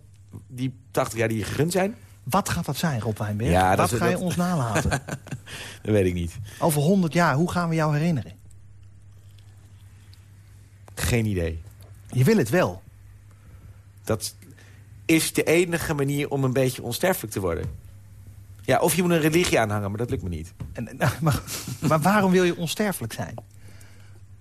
die 80 jaar die je gegund zijn... Wat gaat dat zijn, Rob Wijnberg? Ja, dat Wat ga je dat- ons nalaten? <laughs> Dat weet ik niet. over 100 jaar, hoe gaan we jou herinneren? Geen idee. Je wil het wel. Dat is de enige manier om een beetje onsterfelijk te worden. Ja, of je moet een religie aanhangen, maar dat lukt me niet. En, nou, <laughs> maar, maar waarom wil je onsterfelijk zijn?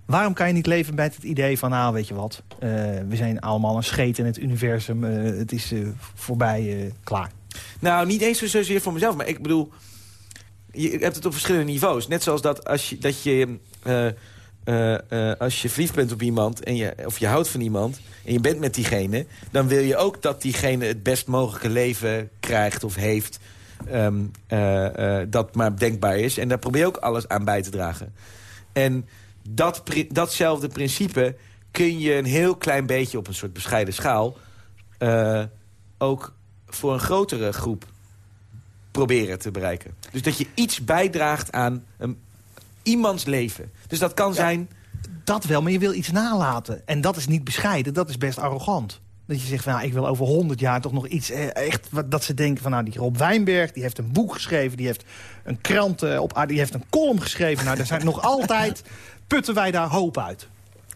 Waarom kan je niet leven met het idee van, nou, weet je wat... eh, we zijn allemaal een scheet in het universum. eh, het is eh, voorbij, klaar. Nou, niet eens zozeer voor mezelf, maar ik bedoel... Je hebt het op verschillende niveaus. Net zoals dat als je, dat je, als je verliefd bent op iemand... En je, of je houdt van iemand en je bent met diegene... dan wil je ook dat diegene het best mogelijke leven krijgt of heeft... ehm, eh, eh, dat maar denkbaar is. En daar probeer je ook alles aan bij te dragen. En dat, datzelfde principe kun je een heel klein beetje... op een soort bescheiden schaal... eh, ook voor een grotere groep proberen te bereiken. Dus dat je iets bijdraagt aan een, iemands leven. Dus dat kan zijn... Dat wel, maar je wil iets nalaten. En dat is niet bescheiden, dat is best arrogant. Dat je zegt, van, nou, ik wil over 100 jaar toch nog iets... eh, echt dat ze denken van, nou, die Rob Wijnberg... die heeft een boek geschreven, die heeft een krant eh, op... die heeft een column geschreven. Nou, daar zijn nog <laughs> altijd... putten wij daar hoop uit.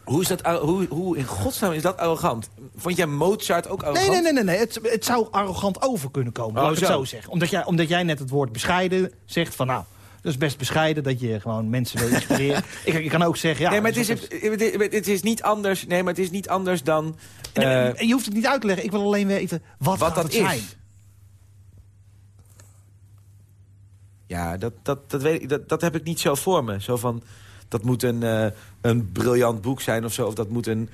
Hoe, is dat, hoe, hoe in godsnaam is dat arrogant? Vond jij Mozart ook arrogant? Nee, nee, nee, nee, nee. Het, het zou arrogant over kunnen komen, Oh, laat ik het zo. zo zeggen. Omdat jij, omdat jij net het woord bescheiden zegt van, nou... Dat is best bescheiden dat je gewoon mensen wil inspireren. <laughs> ik, ik kan ook zeggen, ja... nee, maar het is, het- het is niet anders. Nee, maar het is niet anders dan. Nee, eh, en je hoeft het niet uit te leggen. Ik wil alleen weten, wat, wat dat is. zijn? Ja, dat, dat, dat, weet ik, dat, dat heb ik niet zo voor me. Zo van dat moet een, eh, een briljant boek zijn of zo. Of dat moet een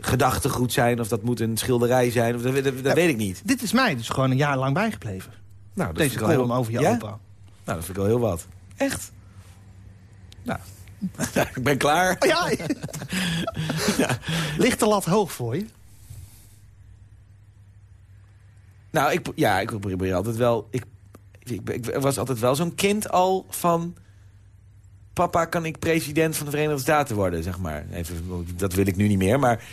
gedachtegoed zijn. Of dat moet een schilderij zijn. Of dat, dat, dat weet ik niet. Dit is mij dus gewoon een jaar lang bijgebleven. Nou, dat Deze column heel- over je Ja? opa. Nou, dat vind ik wel heel wat. Echt? Nou, <laughs> ik ben klaar. Oh, <laughs> ja. Ligt de lat hoog voor je? Nou, ik, ja, ik probeer altijd wel... Ik, ik, was altijd wel zo'n kind al van... Papa, kan ik president van de Verenigde Staten worden, zeg maar. Even, dat wil ik nu niet meer, maar...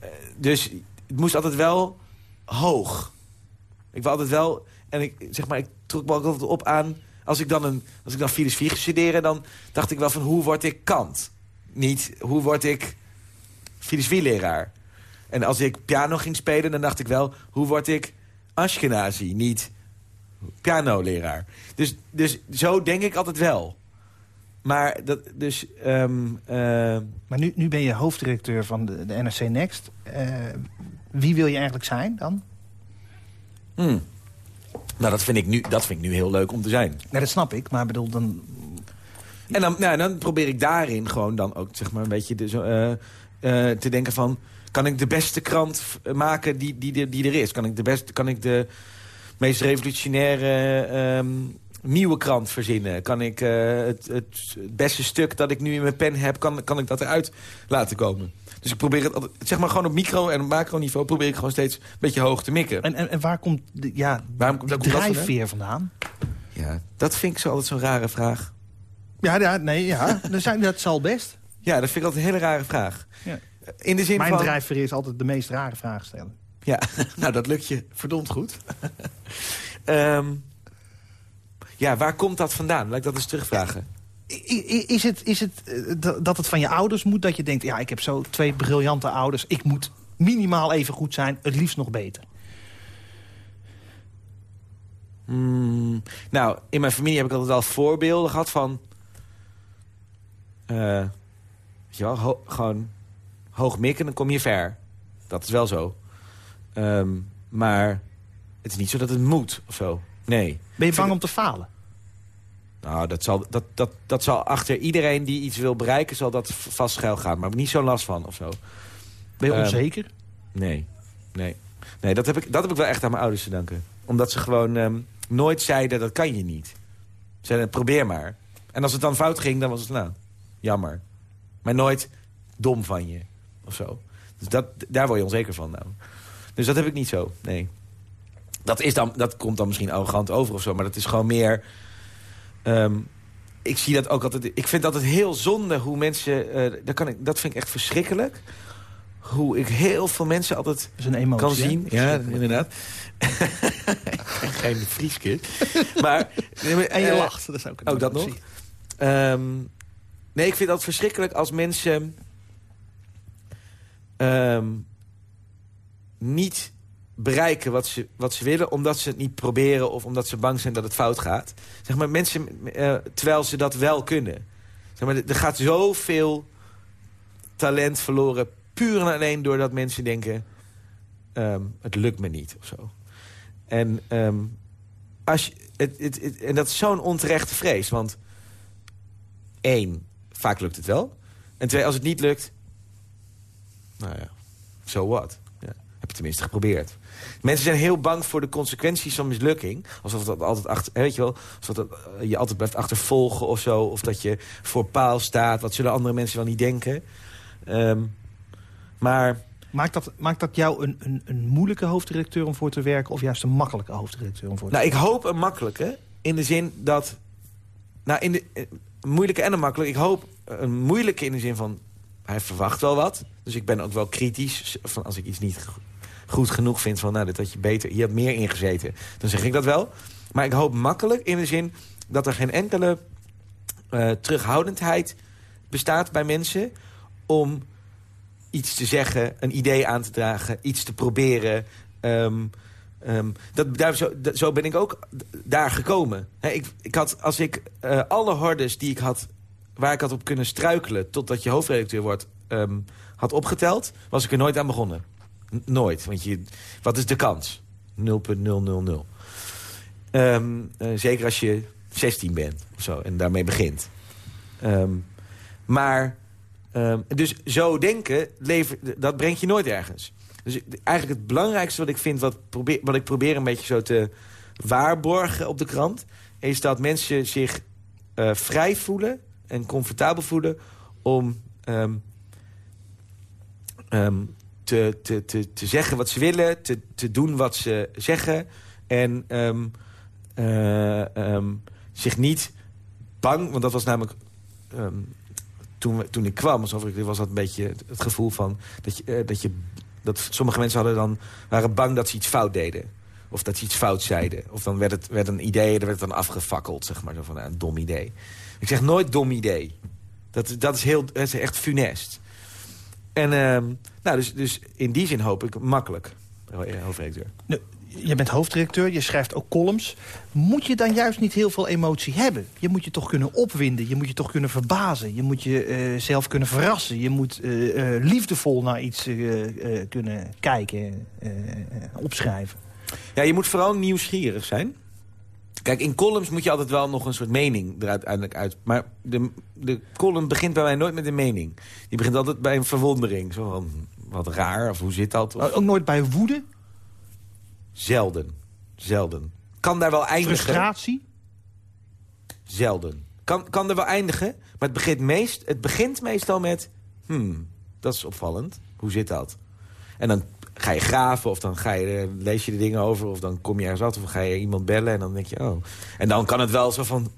eh, Dus het moest altijd wel hoog. Ik wil altijd wel... En ik, zeg maar, ik trok me ook altijd op aan... Als ik dan, een, als ik dan filosofie ging studeren, dan dacht ik wel van... Hoe word ik Kant? Niet, hoe word ik filosofieleraar? En als ik piano ging spelen, dan dacht ik wel... Hoe word ik Ashkenazi, niet pianoleraar? Dus, dus zo denk ik altijd wel. Maar dat, dus... ehm, eh, Maar nu, nu ben je hoofddirecteur van de, de NRC Next. Eh, wie wil je eigenlijk zijn dan? hmm. Nou, dat vind, ik nu, dat vind ik nu heel leuk om te zijn. Nee, dat snap ik. Maar bedoel, dan... En dan, nou, dan probeer ik daarin gewoon dan ook zeg maar een beetje de, zo, eh, te denken van... kan ik de beste krant maken die, die, die, die er is? Kan ik de, beste, kan ik de meest revolutionaire ehm, nieuwe krant verzinnen? Kan ik eh, het, het beste stuk dat ik nu in mijn pen heb... kan, kan ik dat eruit laten komen? Dus ik probeer het altijd, zeg maar gewoon op micro- en op macroniveau... probeer ik gewoon steeds een beetje hoog te mikken. En, en, en waar komt de, ja, Waarom komt- die komt dat vandaan? drijfveer vandaan? Ja, dat vind ik zo altijd zo'n rare vraag. Ja, ja, nee, ja. <laughs> Dat, zijn, dat zal best. Ja, dat vind ik altijd een hele rare vraag. Ja. In de zin Mijn van... drijfveer is altijd de meest rare vragen stellen. Ja, <laughs> nou dat lukt je verdomd goed. <laughs> Ehm, ja, waar komt dat vandaan? Laat ik dat eens terugvragen. Is het, is het eh, dat- het van je ouders moet? Dat je denkt, ja, ik heb zo twee briljante ouders. Ik moet minimaal even goed zijn, het liefst nog beter. Hmm, nou, in mijn familie heb ik altijd wel voorbeelden gehad van... eh, weet je wel, ho- gewoon hoog mikken, dan kom je ver. Dat is wel zo. Ehm, maar het is niet zo dat het moet of zo. Nee. Ben je bang om te falen? Nou, dat zal, dat, dat, dat zal achter iedereen die iets wil bereiken... zal dat vast schuil gaan. Maar ik heb niet zo'n last van of zo. Ben je Ehm, onzeker? Nee, nee. Nee, dat heb, ik, dat heb ik wel echt aan mijn ouders te danken. Omdat ze gewoon ehm, nooit zeiden, dat kan je niet. Ze zeiden, probeer maar. En als het dan fout ging, dan was het, nou, jammer. Maar nooit dom van je, of zo. Dus dat, daar word je onzeker van, nou. Dus dat heb ik niet zo, nee. Dat, is dan, dat komt dan misschien arrogant over of zo, maar dat is gewoon meer... ehm, ik zie dat ook altijd... Ik vind dat het heel zonde hoe mensen... eh, dat, kan ik, dat vind ik echt verschrikkelijk. Hoe ik heel veel mensen altijd Dat is een emotie. kan hè? zien. Ja, inderdaad. <laughs> Geen Frieske. maar, En je eh, lacht. Dat is ook een Ook dat nog. Ehm, nee, ik vind dat verschrikkelijk als mensen... ehm, niet bereiken wat ze, wat ze willen... omdat ze het niet proberen of omdat ze bang zijn dat het fout gaat. Zeg maar, mensen, eh, terwijl ze dat wel kunnen. Zeg maar, er gaat zoveel talent verloren... puur en alleen doordat mensen denken... ehm, het lukt me niet of zo. En, ehm, als je, het, het, het- en dat is zo'n onterechte vrees. Want één, vaak lukt het wel. En twee, als het niet lukt... Nou ja, so what? Ja, heb je tenminste geprobeerd. Mensen zijn heel bang voor de consequenties van mislukking. Alsof dat altijd achter, weet je wel, alsof dat eh, je altijd blijft achtervolgen of zo. Of dat je voor paal staat. Wat zullen andere mensen wel niet denken? Ehm, maar Maakt dat, maakt dat jou een, een, een moeilijke hoofddirecteur om voor te werken... of juist een makkelijke hoofddirecteur om voor te Nou, ik hoop een makkelijke. In de zin dat... Nou, in de, eh, moeilijke en een makkelijke. Ik hoop een moeilijke in de zin van... Hij verwacht wel wat. Dus ik ben ook wel kritisch. Van als ik iets niet go- goed genoeg vind van... Nou, dit had je beter... Je hebt meer ingezeten. Dan zeg ik dat wel. Maar ik hoop makkelijk in de zin... dat er geen enkele eh, terughoudendheid bestaat bij mensen... om iets te zeggen, een idee aan te dragen, iets te proberen... Ehm, Ehm, dat, daar, zo, zo ben ik ook daar gekomen. Ik, ik had, als ik eh, alle hordes die ik had, waar ik had op kunnen struikelen... totdat je hoofdredacteur wordt, ehm, had opgeteld... was ik er nooit aan begonnen. Nooit. Want je, wat is de kans? 0,000. Ehm, eh, zeker als je 16 bent of zo, en daarmee begint. Ehm, Maar, dus zo denken, dat brengt je nooit ergens. Dus eigenlijk het belangrijkste wat ik vind... wat, probeer, wat ik probeer een beetje zo te waarborgen op de krant... is dat mensen zich eh, vrij voelen en comfortabel voelen... om ehm, te, te, te, te zeggen wat ze willen, te, te doen wat ze zeggen... en ehm, eh, ehm, zich niet bang, want dat was namelijk... toen, toen ik kwam, alsof ik, was dat een beetje het, gevoel van... Dat, je, eh, dat, je, dat sommige mensen hadden dan, waren bang dat ze iets fout deden. Of dat ze iets fout zeiden. Of dan werd het werd een idee, er werd dan afgefakkeld, zeg maar. Zo van, nou, een dom idee. Ik zeg nooit dom idee. Dat, dat, is, heel, dat is echt funest. En ehm, nou, dus, dus in die zin hoop ik makkelijk, eh, hoofdredacteur. Je bent hoofddirecteur, je schrijft ook columns. Moet je dan juist niet heel veel emotie hebben? Je moet je toch kunnen opwinden, je moet je toch kunnen verbazen. Je moet jezelf zelf kunnen verrassen. Je moet eh, eh, liefdevol naar iets eh, eh, kunnen kijken, eh, eh, opschrijven. Ja, je moet vooral nieuwsgierig zijn. Kijk, in columns moet je altijd wel nog een soort mening er uiteindelijk uit. Maar de, de column begint bij mij nooit met een mening. Die begint altijd bij een verwondering. Zo van, wat raar, of hoe zit dat? Of, Ook nooit bij woede, Zelden. Zelden. Kan daar wel eindigen? frustratie. Zelden. Kan, kan er wel eindigen, maar het begint, meest, het begint meestal met... Hmm, dat is opvallend. Hoe zit dat? En dan ga je graven of dan ga je, eh, lees je de dingen over... of dan kom je ergens uit of ga je iemand bellen en dan denk je... oh. En dan kan het wel zo van,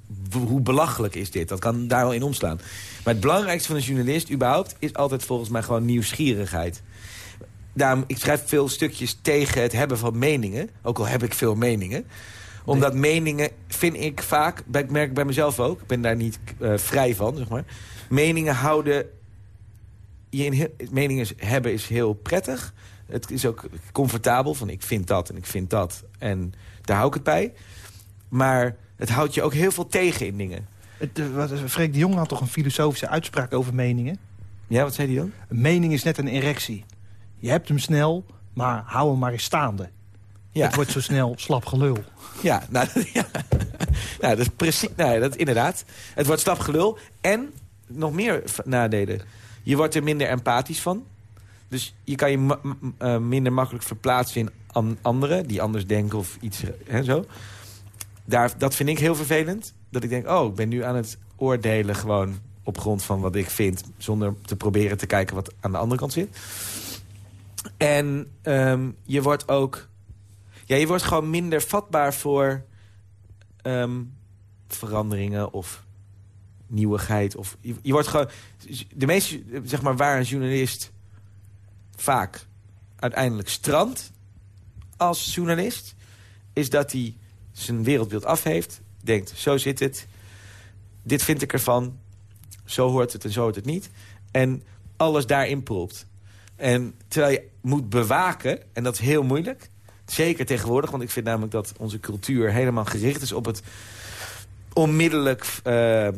hoe belachelijk is dit? Dat kan daar wel in omslaan. Maar het belangrijkste van een journalist überhaupt... is altijd volgens mij gewoon nieuwsgierigheid. Daarom, ik schrijf veel stukjes tegen het hebben van meningen. Ook al heb ik veel meningen omdat meningen, vind ik vaak, ik merk ik bij mezelf ook... ik ben daar niet eh, vrij van, zeg maar. Meningen houden... Je in meningen hebben is heel prettig. Het is ook comfortabel, van ik vind dat en ik vind dat. En daar hou ik het bij. Maar het houdt je ook heel veel tegen in dingen. Het, eh, wat, Freek de Jong had toch een filosofische uitspraak over meningen? Ja, wat zei hij dan? Een mening is net een erectie. Je hebt hem snel, maar hou hem maar eens staande. Ja. Het wordt zo snel slap gelul. Ja, nou, <laughs> ja. nou, dat is precies, nou, dat inderdaad. Het wordt stap gelul. En nog meer nadelen. Je wordt er minder empathisch van. Dus je kan je eh, minder makkelijk verplaatsen in an- anderen... die anders denken of iets en zo. Daar, dat vind ik heel vervelend. Dat ik denk, oh, ik ben nu aan het oordelen gewoon op grond van wat ik vind... zonder te proberen te kijken wat aan de andere kant zit. En ehm, je wordt ook... Ja, je wordt gewoon minder vatbaar voor ehm, veranderingen of nieuwigheid. Of, je, je wordt gewoon... De meeste, zeg maar, waar een journalist vaak uiteindelijk strandt als journalist... is dat hij zijn wereldbeeld af heeft. Denkt, zo zit het. Dit vind ik ervan. Zo hoort het en zo hoort het niet. En alles daarin propt. En terwijl je moet bewaken, en dat is heel moeilijk... Zeker tegenwoordig, want ik vind namelijk dat onze cultuur helemaal gericht is op het onmiddellijk ehm,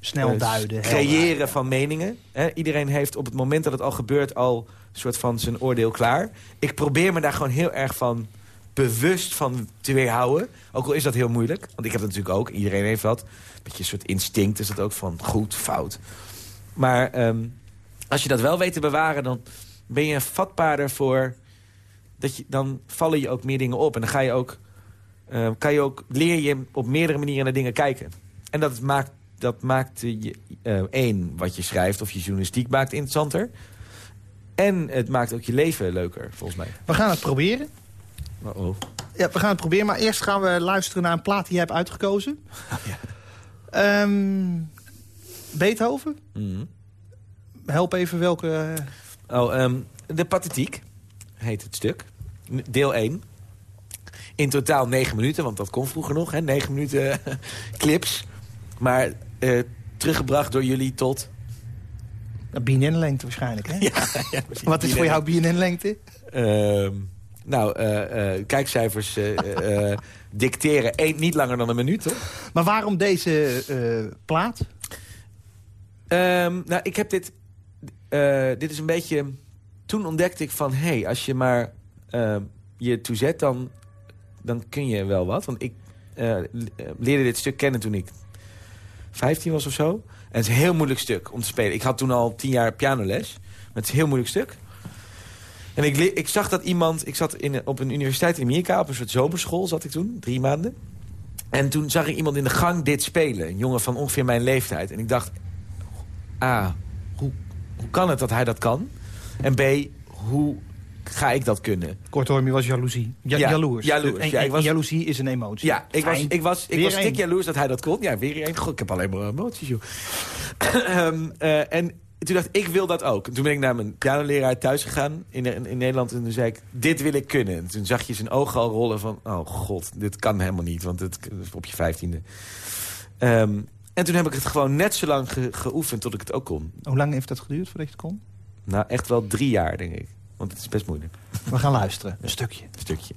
Snel eh, duiden. creëren van meningen. Iedereen heeft op het moment dat het al gebeurt al soort van zijn oordeel klaar. Ik probeer me daar gewoon heel erg van bewust van te weerhouden. Ook al is dat heel moeilijk, want ik heb dat natuurlijk ook. Iedereen heeft dat. Een beetje een soort instinct is dat ook van goed, fout. Maar ehm, als je dat wel weet te bewaren, dan ben je vatbaarder voor... Dat je, dan vallen je ook meer dingen op. En dan ga je ook, eh, kan je ook, leer je op meerdere manieren naar dingen kijken. En dat maakt, dat maakt je, eh, één, wat je schrijft of je journalistiek maakt interessanter. En het maakt ook je leven leuker, volgens mij. We gaan het proberen. Uh-oh. Ja, we gaan het proberen, maar eerst gaan we luisteren naar een plaat die je hebt uitgekozen. <laughs> Ja. Ehm, Beethoven? Mhm. Help even welke... eh, Oh, ehm, de pathetiek heet het stuk. Deel 1. In totaal negen minuten, want dat kon vroeger nog, hè? Negen minuten <laughs> clips. Maar eh, teruggebracht door jullie tot... BNN-lengte waarschijnlijk, hè? Ja, <laughs> ja, precies. Wat is voor jou BNN-lengte? Ehm, nou, eh, eh, kijkcijfers eh, dicteren één, niet langer dan een minuut, toch? Maar waarom deze plaat? Ehm, nou, ik heb dit... dit is een beetje... Toen ontdekte ik van... hé, hey, als je maar ehm, je toezet, dan, dan kun je wel wat. Want ik le- leerde dit stuk kennen toen ik 15 was of zo. En het is een heel moeilijk stuk om te spelen. Ik had toen al tien jaar pianoles. Maar het is een heel moeilijk stuk. En ik, ik zag dat iemand... Ik zat in, op een universiteit in Amerika, op een soort zomerschool zat ik toen. Drie maanden. En toen zag ik iemand in de gang dit spelen. Een jongen van ongeveer mijn leeftijd. En ik dacht... A, hoe, hoe kan het dat hij dat kan? En B, hoe ga ik dat kunnen? Kortom, je was jaloezie. Ja, Ja, jaloers. jaloers. En, Ja, ik was- jaloezie is een emotie. Ja, ik was, ik was, ik Weer was één. jaloers dat hij dat kon. Ja, weer één. Goh, ik heb alleen maar emoties, joh. <clears throat> Ehm, eh, en toen dacht ik, ik wil dat ook. En toen ben ik naar mijn pianoleraar thuis gegaan in, in, in Nederland. En toen zei ik, dit wil ik kunnen. En toen zag je zijn ogen al rollen van... oh god, dit kan helemaal niet, want het is op je vijftiende. Ehm, en toen heb ik het gewoon net zo lang ge- geoefend tot ik het ook kon. Hoe lang heeft dat geduurd voordat je het kon? Nou, echt wel drie jaar, denk ik. Want het is best moeilijk. We gaan luisteren. Een stukje. Een stukje.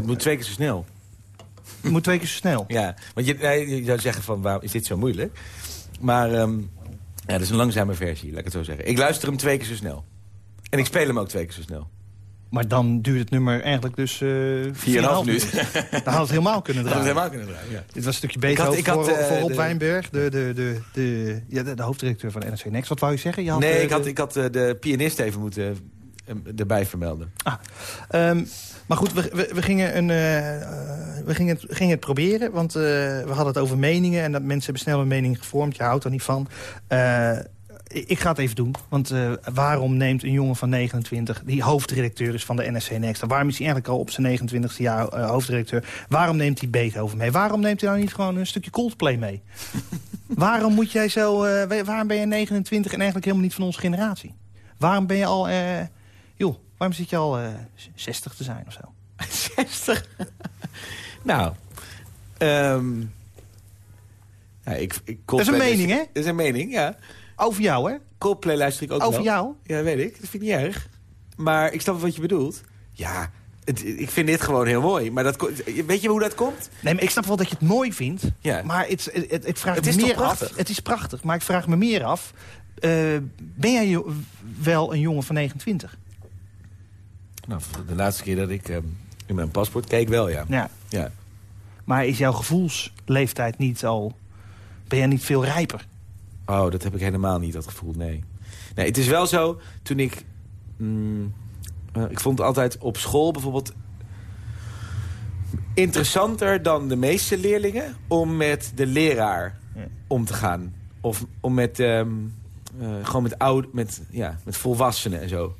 Het moet twee keer zo snel. Je moet twee keer zo snel. Ja, want je, zou zeggen van, waarom is dit zo moeilijk? Maar ehm, ja, dat is een langzame versie, laat ik het zo zeggen. Ik luister hem twee keer zo snel. En ik speel hem ook twee keer zo snel. Maar dan duurt het nummer eigenlijk dus... eh Vier en een half minuut. Dan had het helemaal kunnen <laughs> Dat had draaien. het helemaal kunnen draaien, ja. Dit was een stukje Ik had- beter ik had, voor, eh, voor Rob de- Wijnberg, de, de, de, de, ja, de, de hoofddirecteur van NRC Next. Wat wou je zeggen? Je had, Nee, eh, ik had, de- ik had eh, de pianist even moeten erbij vermelden. Ah, ehm, maar goed, we, we, we gingen, een, eh, we gingen, het, gingen het proberen. Want eh, we hadden het over meningen. En dat mensen hebben snel een mening gevormd. Je houdt er niet van. Eh, ik ga het even doen. Want waarom neemt een jongen van 29... die hoofdredacteur is van de NSC Next... waarom is hij eigenlijk al op zijn 29e jaar eh, hoofdredacteur... waarom neemt hij Beethoven mee? Waarom neemt hij nou niet gewoon een stukje Coldplay mee? <laughs> waarom moet jij zo... wa- waarom ben je 29 en eigenlijk helemaal niet van onze generatie? Waarom ben je al... eh, joh, waarom zit je al eh 60 te zijn of zo? <laughs> 60. <laughs> nou, ehm ja, ik, ik, Dat is een mening, hè? Dat is een mening, ja. Over jou, hè? Coldplay luister ik ook Over wel. jou? Ja, weet ik. Dat vind ik niet erg. Maar ik snap wat je bedoelt. Ja, het, ik vind dit gewoon heel mooi. Maar dat, weet je hoe dat komt? Nee, maar ik snap wel dat je het mooi vindt. Ja. Maar het, het, ik vraag Het me is meer prachtig? af. Het is prachtig, maar ik vraag me meer af. eh, ben jij wel een jongen van 29? Nou, de laatste keer dat ik ehm, in mijn paspoort keek wel, ja. Ja. ja. Maar is jouw gevoelsleeftijd niet al... Ben jij niet veel rijper? Oh, dat heb ik helemaal niet, dat gevoel, nee. Nee, het is wel zo, toen ik... mm, eh, ik vond altijd op school bijvoorbeeld... interessanter dan de meeste leerlingen... om met de leraar Ja. om te gaan. Of om met... ehm, eh, gewoon met, oud, met, ja, met volwassenen en zo.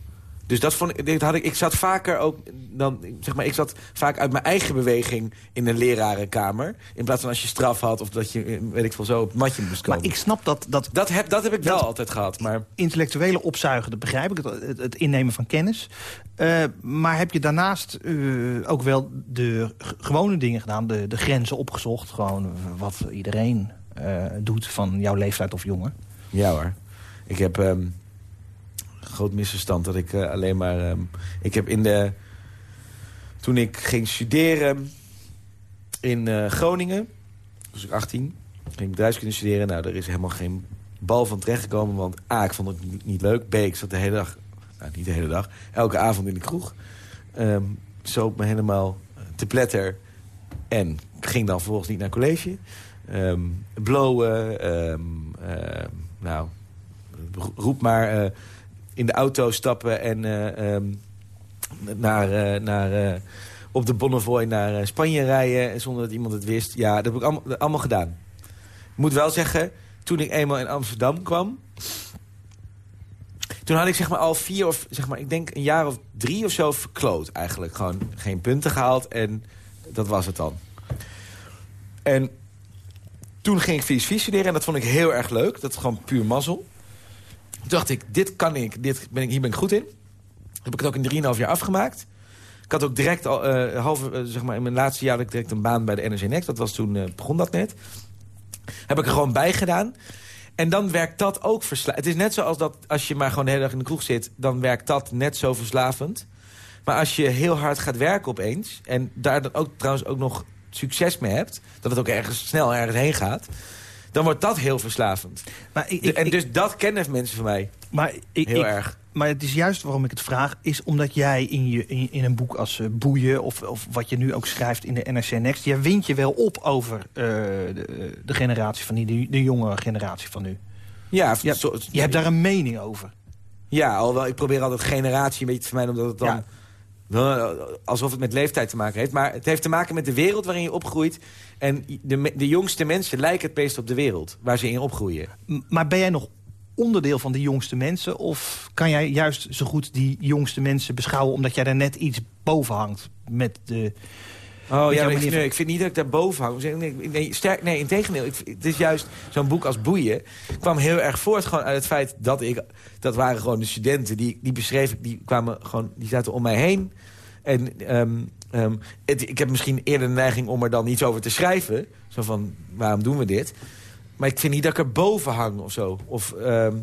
Dus dat vond ik, had ik, ik zat vaker ook dan, zeg maar, ik zat vaak uit mijn eigen beweging in een lerarenkamer. In plaats van als je straf had of dat je, weet ik veel, zo op het matje moest komen. Maar ik snap dat, dat Dat heb, dat heb ik wel altijd gehad, maar... intellectuele opzuigen, dat begrijp ik. Het, het, het innemen van kennis. Eh, maar heb je daarnaast eh, ook wel de gewone dingen gedaan? De, de grenzen opgezocht? Gewoon wat iedereen eh, doet van jouw leeftijd of jonger? Ja hoor. Ik heb ehm, groot misverstand dat ik eh, alleen maar... ehm, ik heb in de... Toen ik ging studeren in eh, Groningen, was ik 18, ging bedrijfskunde studeren. Nou, er is helemaal geen bal van terechtgekomen, want A, ik vond het niet, leuk. B, ik zat de hele dag, nou niet de hele dag, elke avond in de kroeg. Ehm zoop me helemaal te pletter en ging dan vervolgens niet naar college. Ehm blowen, nou, roep maar eh, in de auto stappen en eh, ehm, naar, eh, naar, eh, op de Bonnefoy naar Spanje rijden zonder dat iemand het wist. Ja, dat heb ik allemaal, allemaal gedaan. Ik moet wel zeggen, toen ik eenmaal in Amsterdam kwam... Toen had ik zeg maar al vier of zeg maar, ik denk een jaar of drie of zo verkloot eigenlijk. Gewoon geen punten gehaald en dat was het dan. En toen ging ik filosofie studeren en dat vond ik heel erg leuk. Dat is gewoon puur mazzel. Toen dacht ik, dit kan ik, dit ben ik hier ben ik goed in. Heb ik het ook in 3,5 jaar afgemaakt. Ik had ook direct al, eh, zeg maar, in mijn laatste jaar had ik direct een baan bij de NRC Next. Dat was toen, eh, begon dat net. Heb ik er gewoon bij gedaan. En dan werkt dat ook verslavend. Het is net zoals dat als je maar gewoon de hele dag in de kroeg zit... dan werkt dat net zo verslavend. Maar als je heel hard gaat werken opeens... en daar dan ook trouwens ook nog succes mee hebt... dat het ook ergens snel ergens heen gaat... dan wordt dat heel verslavend. Maar ik, en ik- dus dat kennen mensen van mij maar ik, heel erg. Maar het is juist waarom ik het vraag... is omdat jij in, je, in, in een boek als eh, Boeien... Of, of wat je nu ook schrijft in de NRC Next... jij wint je wel op over eh, de, de generatie van nu, de, de jonge generatie van nu. Ja, zo- Je hebt daar een mening over. Ja, alhoewel ik probeer altijd generatie een beetje te vermijden... omdat het dan Ja. alsof het met leeftijd te maken heeft. Maar het heeft te maken met de wereld waarin je opgroeit. En de, de jongste mensen lijken het meest op de wereld waar ze in opgroeien. Maar ben jij nog onderdeel van die jongste mensen? Of kan jij juist zo goed die jongste mensen beschouwen... omdat jij daar net iets boven hangt met de... Oh ja, ik, nee, ik vind niet dat ik daar boven hang. Nee, nee, sterk, nee, integendeel. Ik, het is juist zo'n boek als Boeien... kwam heel erg voort gewoon uit het feit dat ik... dat waren gewoon de studenten, die, die beschreef ik... die kwamen gewoon, die zaten om mij heen. En ehm, ehm, het, ik heb misschien eerder de neiging om er dan iets over te schrijven. Zo van, waarom doen we dit? Maar ik vind niet dat ik er boven hang of zo. Of ehm,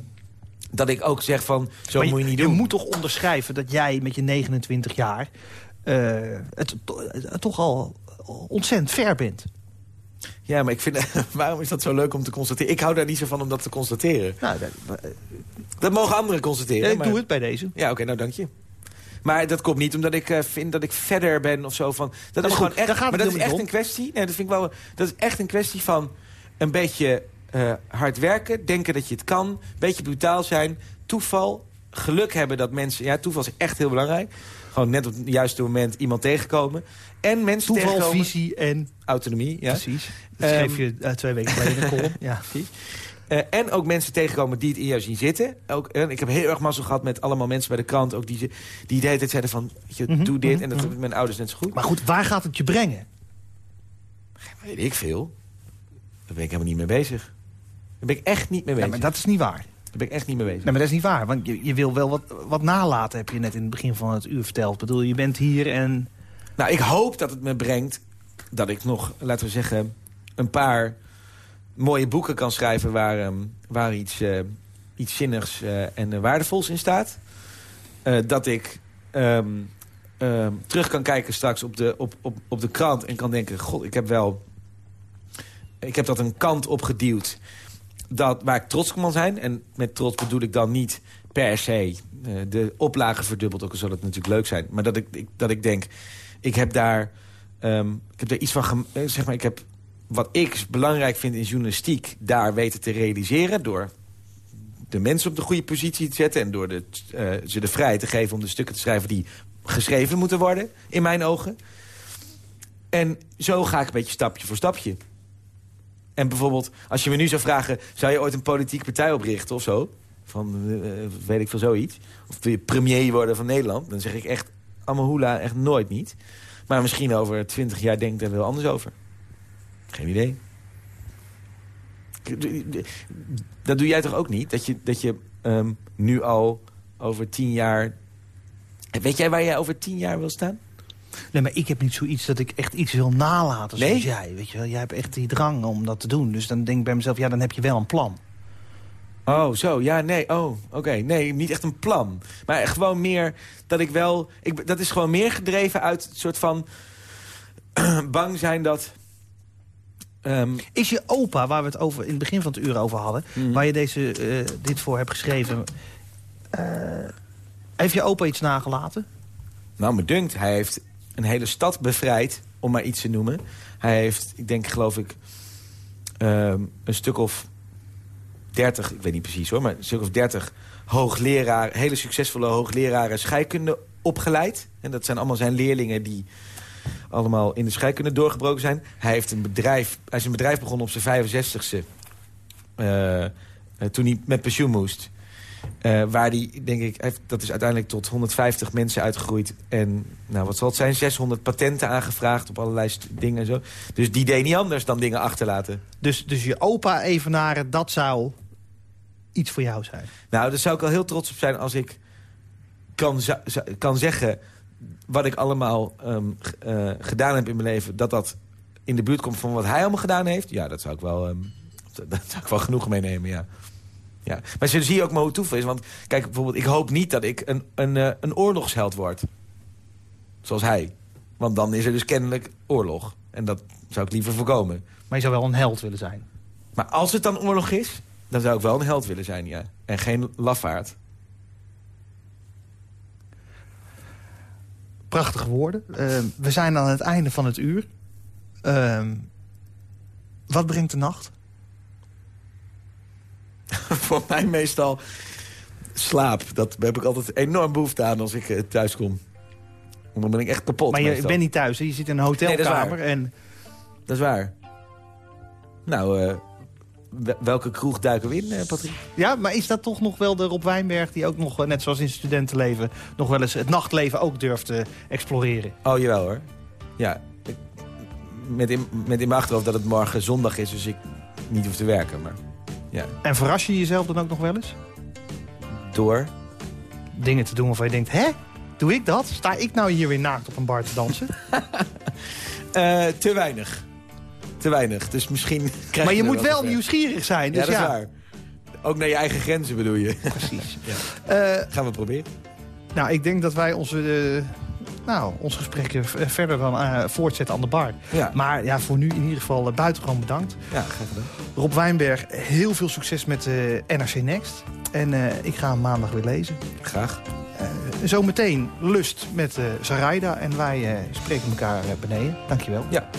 dat ik ook zeg van, zo moet je niet je doen. moet toch onderschrijven dat jij met je 29 jaar... eh, het, to- het toch al ontzettend ver bent. Ja, maar ik vind, <laughs> waarom is dat zo leuk om te constateren? Ik hou daar niet zo van om dat te constateren. Nou, dat- Dat mogen anderen constateren. Ja, ik maar- doe het bij deze. Ja, oké, nou dank je. Maar dat komt niet omdat ik eh, vind dat ik verder ben of zo. Van, dat is goed, gewoon echt, maar dat is echt een kwestie. Nee, dat vind ik wel. Dat is echt een kwestie van een beetje eh, hard werken, denken dat je het kan, een beetje brutaal zijn, toeval geluk hebben dat mensen... Ja, toeval is echt heel belangrijk. Gewoon net op het juiste moment iemand tegenkomen. En mensen Toeval, tegenkomen... visie en... Autonomie, ja. Precies. Dat schreef Ehm, je eh, twee weken geleden in de column. <laughs> Ja. Eh, en ook mensen tegenkomen die het in jou zien zitten. Ook, en ik heb heel erg mazzel gehad met allemaal mensen bij de krant... Ook die, die de hele tijd zeiden van, je, Mhm, doe dit. mhm, En dat mhm. ik met mijn ouders net zo goed. Maar goed, waar gaat het je brengen? Weet ik veel. Daar ben ik helemaal niet mee bezig. Daar ben ik echt niet mee Ja, bezig. maar dat is niet waar. Daar ben ik echt niet mee bezig. Nee, maar dat is niet waar. Want je, je wil wel wat, wat nalaten, heb je net in het begin van het uur verteld. Ik bedoel, je bent hier en... Nou, ik hoop dat het me brengt dat ik nog, laten we zeggen... een paar mooie boeken kan schrijven waar, ehm, waar iets, eh, iets zinnigs eh, en eh, waardevols in staat. Dat ik ehm, ehm, terug kan kijken straks op de, op, op, op de krant en kan denken... god, ik heb wel... Ik heb dat een kant opgeduwd dat, waar ik trots op kan zijn. En met trots bedoel ik dan niet per se de oplagen verdubbeld. Ook al zou dat natuurlijk leuk zijn. Maar dat ik, dat ik denk, ik heb daar, ik heb daar iets van... zeg maar, ik heb wat ik belangrijk vind in journalistiek... daar weten te realiseren door de mensen op de goede positie te zetten... en door eh, ze de vrijheid te geven om de stukken te schrijven... die geschreven moeten worden, in mijn ogen. En zo ga ik een beetje stapje voor stapje. En bijvoorbeeld, als je me nu zou vragen... zou je ooit een politieke partij oprichten of zo? Van, eh, weet ik veel, zoiets. Of wil je premier worden van Nederland? Dan zeg ik echt, Amahula, echt nooit niet. Maar misschien over twintig jaar denk ik er wel anders over. Geen idee. Dat doe jij toch ook niet? Dat je, dat je ehm, nu al over tien jaar... Weet jij waar jij over tien jaar wil staan? Nee, maar ik heb niet zoiets dat ik echt iets wil nalaten zoals Nee? jij. Weet je wel? Jij hebt echt die drang om dat te doen. Dus dan denk ik bij mezelf, ja, dan heb je wel een plan. Oh, zo. Ja, nee. Oh, oké. Nee, niet echt een plan. Maar gewoon meer dat ik wel... Ik, dat is gewoon meer gedreven uit het soort van... <clears throat> bang zijn dat... ehm, Is je opa, waar we het over in het begin van het uur over hadden... Mhm. waar je deze, eh, dit voor hebt geschreven... eh, heeft je opa iets nagelaten? nou, me dunkt, hij heeft een hele stad bevrijd, om maar iets te noemen. Hij heeft, ik denk, geloof ik, ehm, een stuk of dertig... ik weet niet precies hoor, maar een stuk of dertig hoogleraar, hele succesvolle hoogleraren scheikunde opgeleid. En dat zijn allemaal zijn leerlingen die allemaal in de scheikunde doorgebroken zijn. Hij, heeft een bedrijf, hij is een bedrijf begonnen op zijn 65ste. eh, eh, toen hij met pensioen moest. Eh, waar die, denk ik, heeft, dat is uiteindelijk tot 150 mensen uitgegroeid. En nou, wat zal het zijn? 600 patenten aangevraagd op allerlei dingen en zo. Dus die deed niet anders dan dingen achterlaten. Dus, dus je opa evenaren, dat zou iets voor jou zijn. Nou, daar zou ik wel heel trots op zijn als ik kan, kan zeggen... wat ik allemaal ehm, eh, gedaan heb in mijn leven... dat dat in de buurt komt van wat hij allemaal gedaan heeft. Ja, dat zou ik wel, ehm, <laughs> dat, zou ik wel genoeg meenemen, ja. ja. Maar zo zie je ook maar hoe is. Want kijk, bijvoorbeeld, ik hoop niet dat ik een, een, eh, een oorlogsheld word. Zoals hij. Want dan is er dus kennelijk oorlog. En dat zou ik liever voorkomen. Maar je zou wel een held willen zijn. Maar als het dan oorlog is, dan zou ik wel een held willen zijn, ja. En geen lafaard. Prachtige woorden. Eh, we zijn aan het einde van het uur. Ehm, wat brengt de nacht? <laughs> Voor mij meestal slaap. Dat heb ik altijd enorm behoefte aan als ik eh, thuis kom. Want Dan ben ik echt kapot maar je meestal. bent niet thuis, hè? je zit in een Nee, dat is hotelkamer. waar. en Dat is waar. Nou, eh, welke kroeg duiken we in, eh, Patrick? Ja, maar is dat toch nog wel de Rob Wijnberg... die ook nog, eh, net zoals in studentenleven... nog wel eens het nachtleven ook durft te exploreren? Oh, jawel hoor. Ja. ik- met, in, met in mijn achterhoofd dat het morgen zondag is, dus ik niet hoef te werken. Maar ja, En verras je jezelf dan ook nog wel eens? door. Dingen te doen waarvan je denkt... hè, doe ik dat? Sta ik nou hier weer naakt op een bar te dansen? <laughs> Eh, te weinig. Te weinig. Dus misschien <laughs> krijg maar je moet wel nieuwsgierig zijn. Ja, Dus dat ja, is waar. Ook naar je eigen grenzen bedoel je. <laughs> precies. Ja. Eh, Gaan we proberen. nou, ik denk dat wij onze, eh, nou, ons gesprek eh, verder dan eh, voortzetten aan de bar. Ja, Maar ja, voor nu in ieder geval uh, buitengewoon bedankt. ja graag gedaan. Rob Wijnberg, heel veel succes met NRC Next. En ik ga hem maandag weer lezen. Graag. Zometeen Lust met Zaraida. En wij spreken elkaar beneden. Dankjewel. Ja,